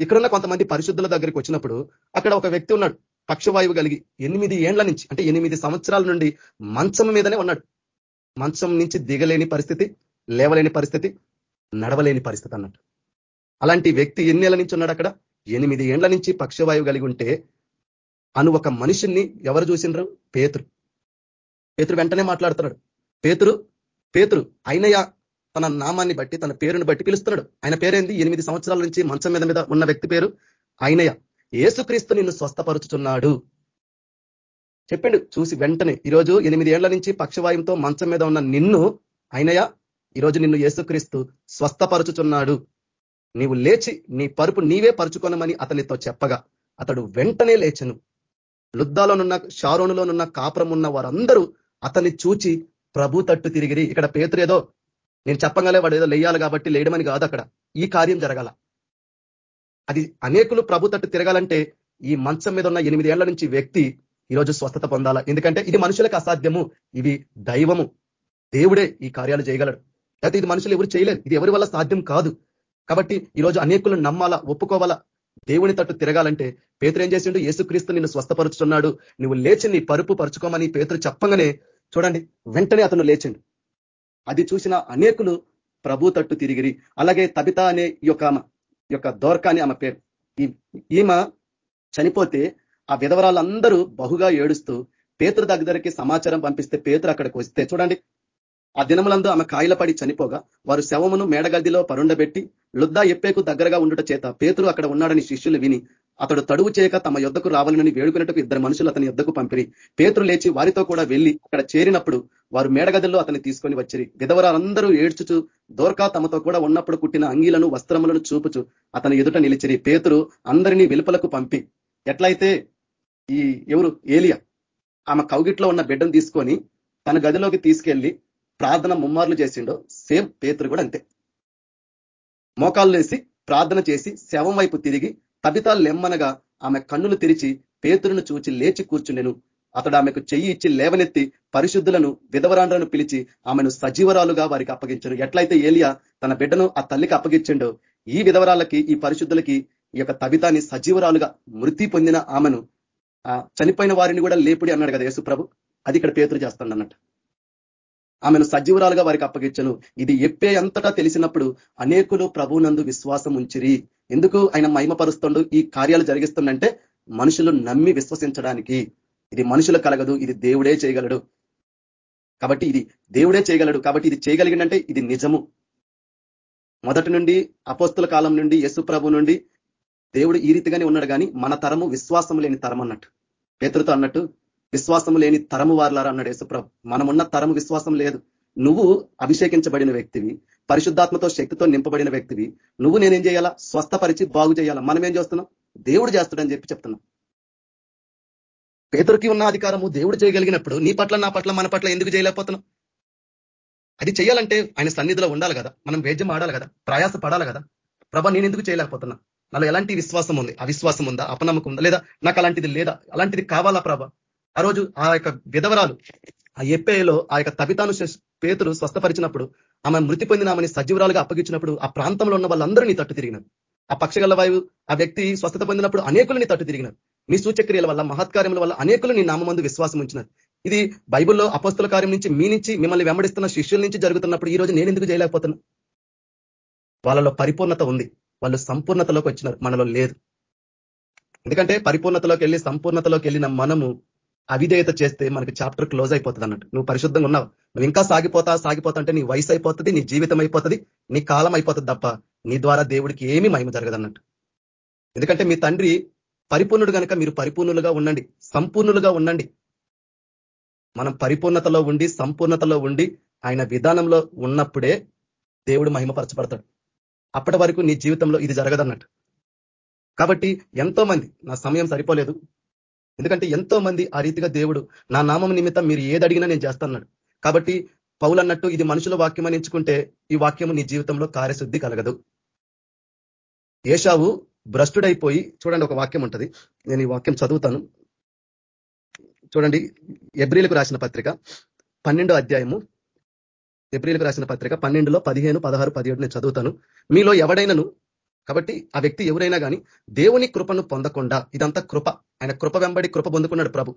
ఇక్కడున్న కొంతమంది పరిశుద్ధుల దగ్గరికి వచ్చినప్పుడు అక్కడ ఒక వ్యక్తి ఉన్నాడు. పక్షవాయువు కలిగి ఎనిమిది ఏండ్ల నుంచి అంటే ఎనిమిది సంవత్సరాల నుండి మంచం మీదనే ఉన్నాడు. మంచం నుంచి దిగలేని పరిస్థితి లేవలేని పరిస్థితి నడవలేని పరిస్థితి అన్నట్టు. అలాంటి వ్యక్తి ఎన్నేళ్ళ నుంచి ఉన్నాడు అక్కడ? ఎనిమిది ఏండ్ల నుంచి పక్షవాయువు కలిగి ఉంటే అను ఒక మనిషిని ఎవరు చూసినరు పేతురు. పేతురు వెంటనే మాట్లాడుతున్నాడు. పేతురు పేతురు అయినయ్య తన నామాన్ని బట్టి తన పేరుని బట్టి పిలుస్తున్నాడు. ఆయన పేరేంది? ఎనిమిది సంవత్సరాల నుంచి మంచం మీద మీద ఉన్న వ్యక్తి పేరు అయినయ్య. ఏసుక్రీస్తు నిన్ను స్వస్థపరుచుతున్నాడు చెప్పండు చూసి వెంటనే. ఈరోజు ఎనిమిది ఏళ్ళ నుంచి పక్షవాయుంతో మంచం మీద ఉన్న నిన్ను అయినయ్య ఈరోజు నిన్ను ఏసుక్రీస్తు స్వస్థపరుచుచున్నాడు. నీవు లేచి నీ పరుపు నీవే పరుచుకోనమని అతనితో చెప్పగా అతడు వెంటనే లేచను. లుద్దాలోనున్న షారోనులోనున్న కాపురం ఉన్న వారందరూ అతన్ని చూచి ప్రభు తట్టు తిరిగిరి. ఇక్కడ పేతురు ఏదో నేను చెప్పగలే వాడు ఏదో లేయాలి కాబట్టి లేయడమని కాదు అక్కడ. ఈ కార్యం జరగాల. అది అనేకులు ప్రభు తట్టు తిరగాలంటే ఈ మంచం మీద ఉన్న ఎనిమిది ఏళ్ళ నుంచి వ్యక్తి ఈరోజు స్వస్థత పొందాల. ఎందుకంటే ఇది మనుషులకు అసాధ్యము. ఇది దైవము. దేవుడే ఈ కార్యాలు చేయగలడు. అయితే ఇది మనుషులు ఎవరు చేయలేరు ఇది ఎవరి వల్ల సాధ్యం కాదు. కాబట్టి ఈరోజు అనేకులను నమ్మాలా ఒప్పుకోవాలా? దేవుని తట్టు తిరగాలంటే పేతురు ఏం చేసిండు? యేసుక్రీస్తు నిన్ను స్వస్థపరుచుతున్నాడు. నువ్వు లేచి నీ పరుపు పరుచుకోమని పేతురు చెప్పగానే చూడండి వెంటనే అతను లేచిండు. అది చూసిన అనేకులు ప్రభు తట్టు తిరిగిరి. అలాగే తబిత అనే యొక్క యొక్క దోర్క అని ఆమె పేరు. ఈమె చనిపోతే ఆ విధవరాలందరూ బహుగా ఏడుస్తూ పేతురు దగ్గరికి సమాచారం పంపిస్తే పేతురు అక్కడికి వస్తే చూడండి ఆ దినములందు ఆమె కాయల పడి చనిపోగా వారు శవమును మేడగదిలో పరుండబెట్టి లుద్దా ఎప్పేకు దగ్గరగా ఉండుట చేత పేతురు అక్కడ ఉన్నాడని శిష్యులు విని అతడు తడువు చేయక తమ యుద్ధకు రావాలని వేడుకున్నట్టుకు ఇద్దరు మనుషులు అతని యుద్ధకు పంపిరి. పేతురు లేచి వారితో కూడా వెళ్ళి అక్కడ చేరినప్పుడు వారు మేడగదిలో అతన్ని తీసుకొని వచ్చిరి. విధవరాలందరూ ఏడ్చుచు దోర్కా తమతో కూడా ఉన్నప్పుడు కుట్టిన అంగీలను వస్త్రములను చూపుచు అతని ఎదుట నిలిచిరి. పేతురు అందరినీ వెలుపలకు పంపి ఎట్లయితే ఈ ఎవరు? ఏలియా ఆమె కౌగిట్లో ఉన్న బిడ్డను తీసుకొని తన గదిలోకి తీసుకెళ్ళి ప్రార్థన ముమ్మార్లు చేసిండో సేమ్ పేతురు కూడా అంతే. మోకాళ్ళు వేసి ప్రార్థన చేసి శవం వైపు తిరిగి తబితాలు లెమ్మనగా ఆమె కన్నులు తెరిచి పేతులను చూచి లేచి కూర్చుండెను. అతడు ఆమెకు చెయ్యి ఇచ్చి లేవనెత్తి పరిశుద్ధులను విధవరాండ్రను పిలిచి ఆమెను సజీవరాలుగా వారికి అప్పగించను. ఎట్లయితే ఏలియా తన బిడ్డను ఆ తల్లికి అప్పగించిండో ఈ విధవరాలకి ఈ పరిశుద్ధులకి ఈ యొక్క తబితాన్ని సజీవరాలుగా మృతి పొందిన ఆమెను చనిపోయిన వారిని కూడా లేపుడి అన్నాడు కదా యేసుప్రభు. అది ఇక్కడ పేతురు చేస్తాడు అన్నట్టు ఆమెను సజీవురాలుగా వారికి అప్పగించను. ఇది ఎప్పే అంతటా తెలిసినప్పుడు అనేకులు ప్రభునందు విశ్వాసం ఉంచిరి. ఎందుకు ఆయన మహిమపరుస్తుండు? ఈ కార్యాలు జరిగిస్తుండంటే మనుషులు నమ్మి విశ్వసించడానికి. ఇది మనుషులు కలగదు ఇది దేవుడే చేయగలడు. కాబట్టి ఇది దేవుడే చేయగలడు. కాబట్టి ఇది చేయగలిగిందంటే ఇది నిజము. మొదటి నుండి అపోస్తుల కాలం నుండి యశు ప్రభు నుండి దేవుడు ఈ రీతిగానే ఉన్నాడు కానీ మన తరము విశ్వాసం లేని తరం అన్నట్టు పేతృతో అన్నట్టు విశ్వాసం లేని తరము వారులారా అన్నాడు యేసుప్రభు. మనమున్న తరము విశ్వాసం లేదు. నువ్వు అభిషేకించబడిన వ్యక్తివి పరిశుద్ధాత్మతో శక్తితో నింపబడిన వ్యక్తివి. నువ్వు నేనేం చేయాలా? స్వస్థపరిచి బాగు చేయాలా? మనం ఏం చేస్తున్నాం? దేవుడు చేస్తాడని చెప్పి చెప్తున్నాం. పేదరికి ఉన్న అధికారము దేవుడు చేయగలిగినప్పుడు నీ పట్ల నా పట్ల మన పట్ల ఎందుకు చేయలేకపోతున్నాం? అది చేయాలంటే ఆయన సన్నిధిలో ఉండాలి కదా. మనం వేద్యం ఆడాలి కదా. ప్రయాస పడాలి కదా. ప్రభ నేను ఎందుకు చేయలేకపోతున్నా? నాలో ఎలాంటి విశ్వాసం ఉంది? అవిశ్వాసం ఉందా? అపనమ్మకం ఉందా? లేదా నాకు అలాంటిది లేదా? అలాంటిది కావాలా ప్రభ? ఆ రోజు ఆ యొక్క విధవరాలు ఆ ఎప్పేలో ఆ యొక్క తబితాను పేతులు స్వస్థపరిచినప్పుడు ఆమె మృతి పొందిన ఆమెని సజీవరాలుగా అప్పగించినప్పుడు ఆ ప్రాంతంలో ఉన్న వాళ్ళందరూ నీ తట్టు తిరిగినారు ఆ పక్షగల వాయువు ఆ వ్యక్తి స్వస్థత పొందినప్పుడు అనేకులు నీ తట్టు తిరిగినారు మీ సూచక్రియల వల్ల మహత్కార్యముల వల్ల అనేకులు నీ నామందు విశ్వాసం ఉంచినారు. ఇది బైబుల్లో అపస్తుల కార్యం నుంచి మీ నుంచి మిమ్మల్ని వెంబడిస్తున్న శిష్యుల నుంచి జరుగుతున్నప్పుడు ఈ రోజు నేను ఎందుకు చేయలేకపోతున్నా? వాళ్ళలో పరిపూర్ణత ఉంది. వాళ్ళు సంపూర్ణతలోకి వచ్చినారు. మనలో లేదు. ఎందుకంటే పరిపూర్ణతలోకి వెళ్ళి సంపూర్ణతలోకి వెళ్ళిన మనము అవిధేయత చేస్తే మనకి చాప్టర్ క్లోజ్ అయిపోతుంది అన్నట్టు. నువ్వు పరిశుద్ధంగా ఉన్నావు. నువ్వు ఇంకా సాగిపోతా సాగిపోతా అంటే నీ వయసు అయిపోతుంది నీ జీవితం అయిపోతుంది నీ కాలం అయిపోతుంది తప్ప నీ ద్వారా దేవుడికి ఏమీ మహిమ జరగదన్నట్టు ఎందుకంటే మీ తండ్రి పరిపూర్ణుడు కనుక మీరు పరిపూర్ణులుగా ఉండండి సంపూర్ణులుగా ఉండండి. మనం పరిపూర్ణతలో ఉండి సంపూర్ణతలో ఉండి ఆయన విధానంలో ఉన్నప్పుడే దేవుడు మహిమపరచబడతాడు. అప్పటి వరకు నీ జీవితంలో ఇది జరగదన్నట్టు కాబట్టి ఎంతో మంది నా సమయం సరిపోలేదు. ఎందుకంటే ఎంతో మంది ఆ రీతిగా దేవుడు నా నామం నిమిత్తం మీరు ఏది అడిగినా నేను చేస్తాన్నాడు కాబట్టి పౌలు అన్నట్టు ఇది మనుషుల వాక్యం అని ఎంచుకుంటే ఈ వాక్యము నీ జీవితంలో కార్యశుద్ధి కలగదు. ఏషావు భ్రష్టుడైపోయి చూడండి ఒక వాక్యం ఉంటుంది. నేను ఈ వాక్యం చదువుతాను. చూడండి ఎబ్రిలకు రాసిన పత్రిక పన్నెండో అధ్యాయము. ఎబ్రిలకు రాసిన పత్రిక పన్నెండులో పదిహేను పదహారు పదిహేడు నేను చదువుతాను. మీలో ఎవడైనాను కాబట్టి ఆ వ్యక్తి ఎవరైనా కానీ దేవుని కృపను పొందకుండా ఇదంతా కృప. ఆయన కృప వెంబడి కృప పొందుకున్నాడు ప్రభు.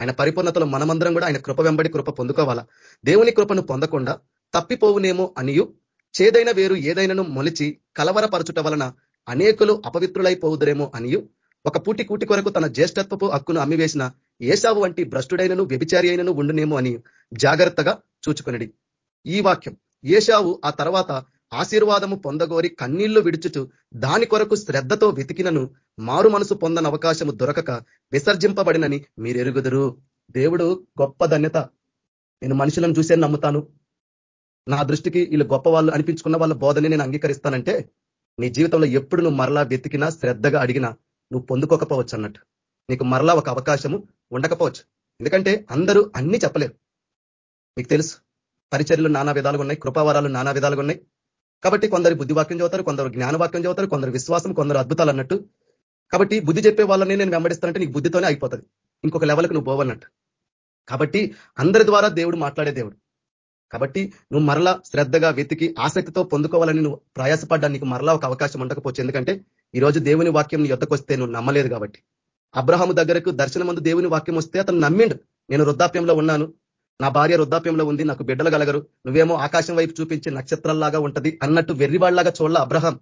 ఆయన పరిపూర్ణతలో మనమందరం కూడా ఆయన కృప వెంబడి కృప పొందుకోవాలా? దేవుని కృపను పొందకుండా తప్పిపోవునేమో అనియు చేదైన వేరు ఏదైనాను మొలిచి కలవరపరచుట వలన అనేకులు అపవిత్రులైపోవుదరేమో అనియు ఒక పూటి కూటి కొరకు తన జ్యేష్ఠత్వపు హక్కును అమ్మివేసిన ఏసావు వంటి భ్రష్టుడైనను వ్యభిచారి అయినను ఉండునేమో అని జాగ్రత్తగా చూచుకునడి. ఈ వాక్యం. ఏషావు ఆ తర్వాత ఆశీర్వాదము పొందగోరి కన్నీళ్ళు విడుచుచు దాని కొరకు శ్రద్ధతో వెతికినను మారు మనసు పొందని అవకాశము దొరకక విసర్జింపబడినని మీరు ఎరుగుదురు దేవుడు గొప్ప ధన్యత. నేను మనుషులను చూసే నమ్ముతాను. నా దృష్టికి వీళ్ళు గొప్ప వాళ్ళు అనిపించుకున్న వాళ్ళ బోధని నేను అంగీకరిస్తానంటే నీ జీవితంలో ఎప్పుడు నువ్వు మరలా వెతికినా శ్రద్ధగా అడిగినా నువ్వు పొందుకోకపోవచ్చు అన్నట్టు. నీకు మరలా ఒక అవకాశము ఉండకపోవచ్చు. ఎందుకంటే అందరూ అన్ని చెప్పలేరు. మీకు తెలుసు. పరిచర్లు నానా విధాలుగా ఉన్నాయి కృపావరాలు నానా విధాలుగా ఉన్నాయి. కాబట్టి కొందరు బుద్ధివాక్యం చదువుతారు కొందరు జ్ఞానవాక్యం చదువుతారు కొందరు విశ్వాసం కొందరు అద్భుతాలు అన్నట్టు. కాబట్టి బుద్ధి చెప్పే వాళ్ళని నేను వెంబడిస్తానంటే నీకు బుద్ధితోనే అయిపోతుంది. ఇంకొక లెవెల్కి నువ్వు పోవన్నట్టు. కాబట్టి అందరి ద్వారా దేవుడు మాట్లాడే దేవుడు. కాబట్టి నువ్వు మరలా శ్రద్ధగా వెతికి ఆసక్తితో పొందుకోవాలని నువ్వు ప్రయాసపడ్డా నీకు మరలా ఒక అవకాశం ఉండకపోవచ్చు. ఎందుకంటే ఈరోజు దేవుని వాక్యం నీ వస్తే నువ్వు నమ్మలేదు కాబట్టి. అబ్రహాము దగ్గరకు దర్శనం ముందు దేవుని వాక్యం వస్తే అతను నమ్మిండు. నేను వృద్ధాప్యంలో ఉన్నాను. నా భార్య వృద్ధాప్యంలో ఉంది నాకు బిడ్డలు కలగరు నువ్వేమో ఆకాశం వైపు చూపించి నక్షత్రంలాగా ఉంటది అన్నట్టు వెర్రివాళ్ళాగా చూడాల అబ్రహం.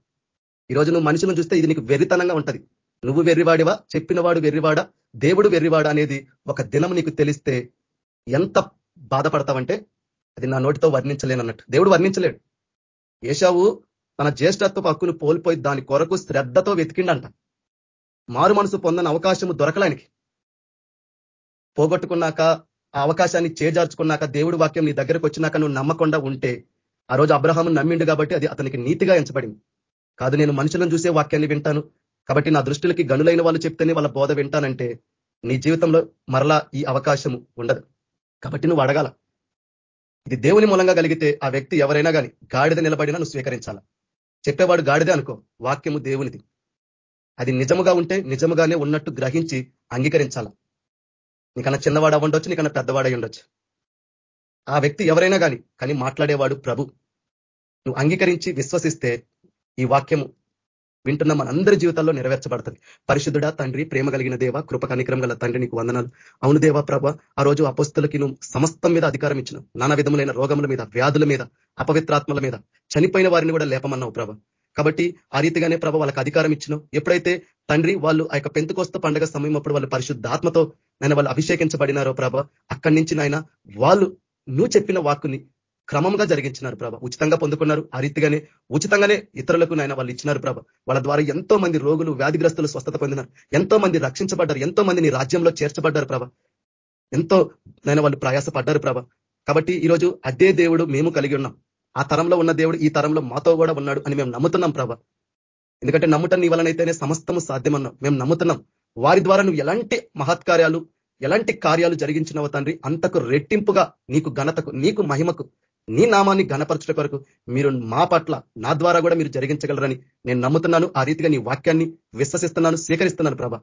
ఈరోజు నువ్వు మనుషులను చూస్తే ఇది నీకు వెర్రితనంగా ఉంటది. నువ్వు వెర్రివాడివా? చెప్పినవాడు వెర్రివాడా? దేవుడు వెర్రివాడా అనేది ఒక దినం నీకు తెలిస్తే ఎంత బాధపడతావంటే అది నా నోటితో వర్ణించలేనన్నట్టు. దేవుడు వర్ణించలేడు. ఏషావు తన జ్యేష్ఠత్వ హక్కును కోల్పోయి దాని కొరకు శ్రద్ధతో వెతికిండంట. మారు మనసు పొందని అవకాశము దొరకలానికి పోగొట్టుకున్నాక ఆ అవకాశాన్ని చేజార్చుకున్నాక దేవుడి వాక్యం నీ దగ్గరకు వచ్చినాక నువ్వు నమ్మకుండా ఉంటే ఆ రోజు అబ్రహాము నమ్మిండు కాబట్టి అది అతనికి నీతిగా ఎంచబడింది. కాదు నేను మనుషులను చూసే వాక్యాన్ని వింటాను. కాబట్టి నా దృష్టిలకి గనులైన వాళ్ళు చెప్తేనే వాళ్ళ బోధ వింటానంటే నీ జీవితంలో మరలా ఈ అవకాశం ఉండదు. కాబట్టి నువ్వు అడగాల. ఇది దేవుని మూలంగా కలిగితే ఆ వ్యక్తి ఎవరైనా కానీ గాడిద నిలబడినా నువ్వు స్వీకరించాల. చెప్పేవాడు గాడిదే అనుకో వాక్యము దేవునిది. అది నిజముగా ఉంటే నిజముగానే ఉన్నట్టు గ్రహించి అంగీకరించాల. నీకన్నా చిన్నవాడు అవ్వండొచ్చు నీకన్నా పెద్దవాడై ఉండొచ్చు. ఆ వ్యక్తి ఎవరైనా కానీ కానీ మాట్లాడేవాడు ప్రభు. నువ్వు అంగీకరించి విశ్వసిస్తే ఈ వాక్యము వింటున్న మనందరి జీవితాల్లో నెరవేర్చబడుతుంది. పరిశుద్ధుడా తండ్రి ప్రేమ కలిగిన దేవ కృప కనిక్రమ గల తండ్రి నీకు వందనాలు. అవును దేవా ప్రభ ఆ రోజు అపస్తులకి నువ్వు సమస్తం మీద అధికారం ఇచ్చిన నానా విధములైన రోగముల మీద వ్యాధుల మీద అపవిత్రాత్మల మీద చనిపోయిన వారిని కూడా లేపమన్నావు ప్రభ. కాబట్టి ఆ రీతిగానే ప్రభ వాళ్ళకి అధికారం ఇచ్చినావు ఎప్పుడైతే తండ్రి వాళ్ళు ఆ యొక్క పెంతుకోస్త పండుగ సమయం అప్పుడు వాళ్ళు పరిశుద్ధాత్మతో నేను వాళ్ళు అభిషేకించబడినారో ప్రభ అక్కడి నుంచి నాయన వాళ్ళు నువ్వు చెప్పిన వాక్కుని క్రమంగా జరిగించినారు ప్రభ. ఉచితంగా పొందుకున్నారు. ఆ రీతిగానే ఉచితంగానే ఇతరులకు నాయన వాళ్ళు ఇచ్చినారు ప్రభ. వాళ్ళ ద్వారా ఎంతో మంది రోగులు వ్యాధిగ్రస్తులు స్వస్థత పొందినారు. ఎంతో మంది రక్షించబడ్డారు. ఎంతో మంది నీ రాజ్యంలో చేర్చబడ్డారు ప్రభ. ఎంతో నాయన వాళ్ళు ప్రయాసపడ్డారు ప్రభ. కాబట్టి ఈరోజు అదే దేవుడు మేము కలిగి ఉన్నాం. ఆ తరంలో ఉన్న దేవుడు ఈ తరంలో మాతో కూడా ఉన్నాడు అని మేము నమ్ముతున్నాం ప్రభ. ఎందుకంటే నమ్ముటం నీ వలనైతేనే సమస్తము సాధ్యమన్నాం. మేము నమ్ముతున్నాం. వారి ద్వారా నువ్వు ఎలాంటి మహత్కార్యాలు ఎలాంటి కార్యాలు జరిగించినవ తండ్రి అంతకు రెట్టింపుగా నీకు ఘనతకు నీకు మహిమకు నీ నామాన్ని ఘనపరచుట కొరకు మీరు మా పట్ల నా ద్వారా కూడా మీరు జరిగించగలరని నేను నమ్ముతున్నాను. ఆ రీతిగా నీ వాక్యాన్ని విశ్వసిస్తున్నాను స్వీకరిస్తున్నాను ప్రభ.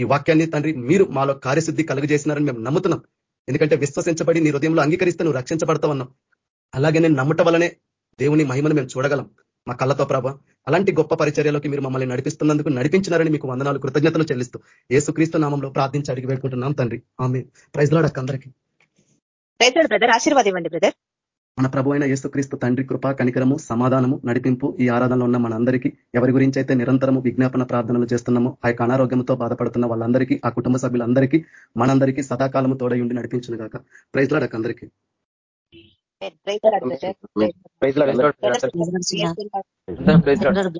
ఈ వాక్యాన్ని తండ్రి మీరు మాలో కార్యశుద్ధి కలుగజేసినారని మేము నమ్ముతున్నాం. ఎందుకంటే విశ్వసించబడి నీ హృదయంలో అంగీకరిస్తే నువ్వు రక్షించబడతావన్నావు. అలాగే నేను నమ్మటం వలనే దేవుని మహిమను మేము చూడగలం. మా కళ్ళతో ప్రభ అలాంటి గొప్ప పరిచర్యలోకి మీరు మమ్మల్ని నడిపిస్తున్నందుకు నడిపించినారని మీకు వందనాలు కృతజ్ఞతలు చెల్లిస్తూ ఏసుక్రీస్తు నామంలో ప్రార్థించి అడిగి పెట్టుకుంటున్నాం తండ్రి. ఆమె ప్రైజ్లాడక్క అందరికీ. బ్రదర్. ఆశీర్వాదం ఇవ్వండి బ్రదర్. మన ప్రభు అయిన యేసుక్రీస్తు తండ్రి కృప కనికరము సమాధానము నడిపింపు ఈ ఆరాధనలో ఉన్న మనందరికీ ఎవరి గురించి అయితే నిరంతరము విజ్ఞాపన ప్రార్థనలు చేస్తున్నామో ఆ యొక్క అనారోగ్యంతో బాధపడుతున్న వాళ్ళందరికీ ఆ కుటుంబ సభ్యులందరికీ మనందరికీ సదాకాలము తోడయుండి నడిపించిన గాక. అందరికీ praise lord brother praise lord. Praise lord.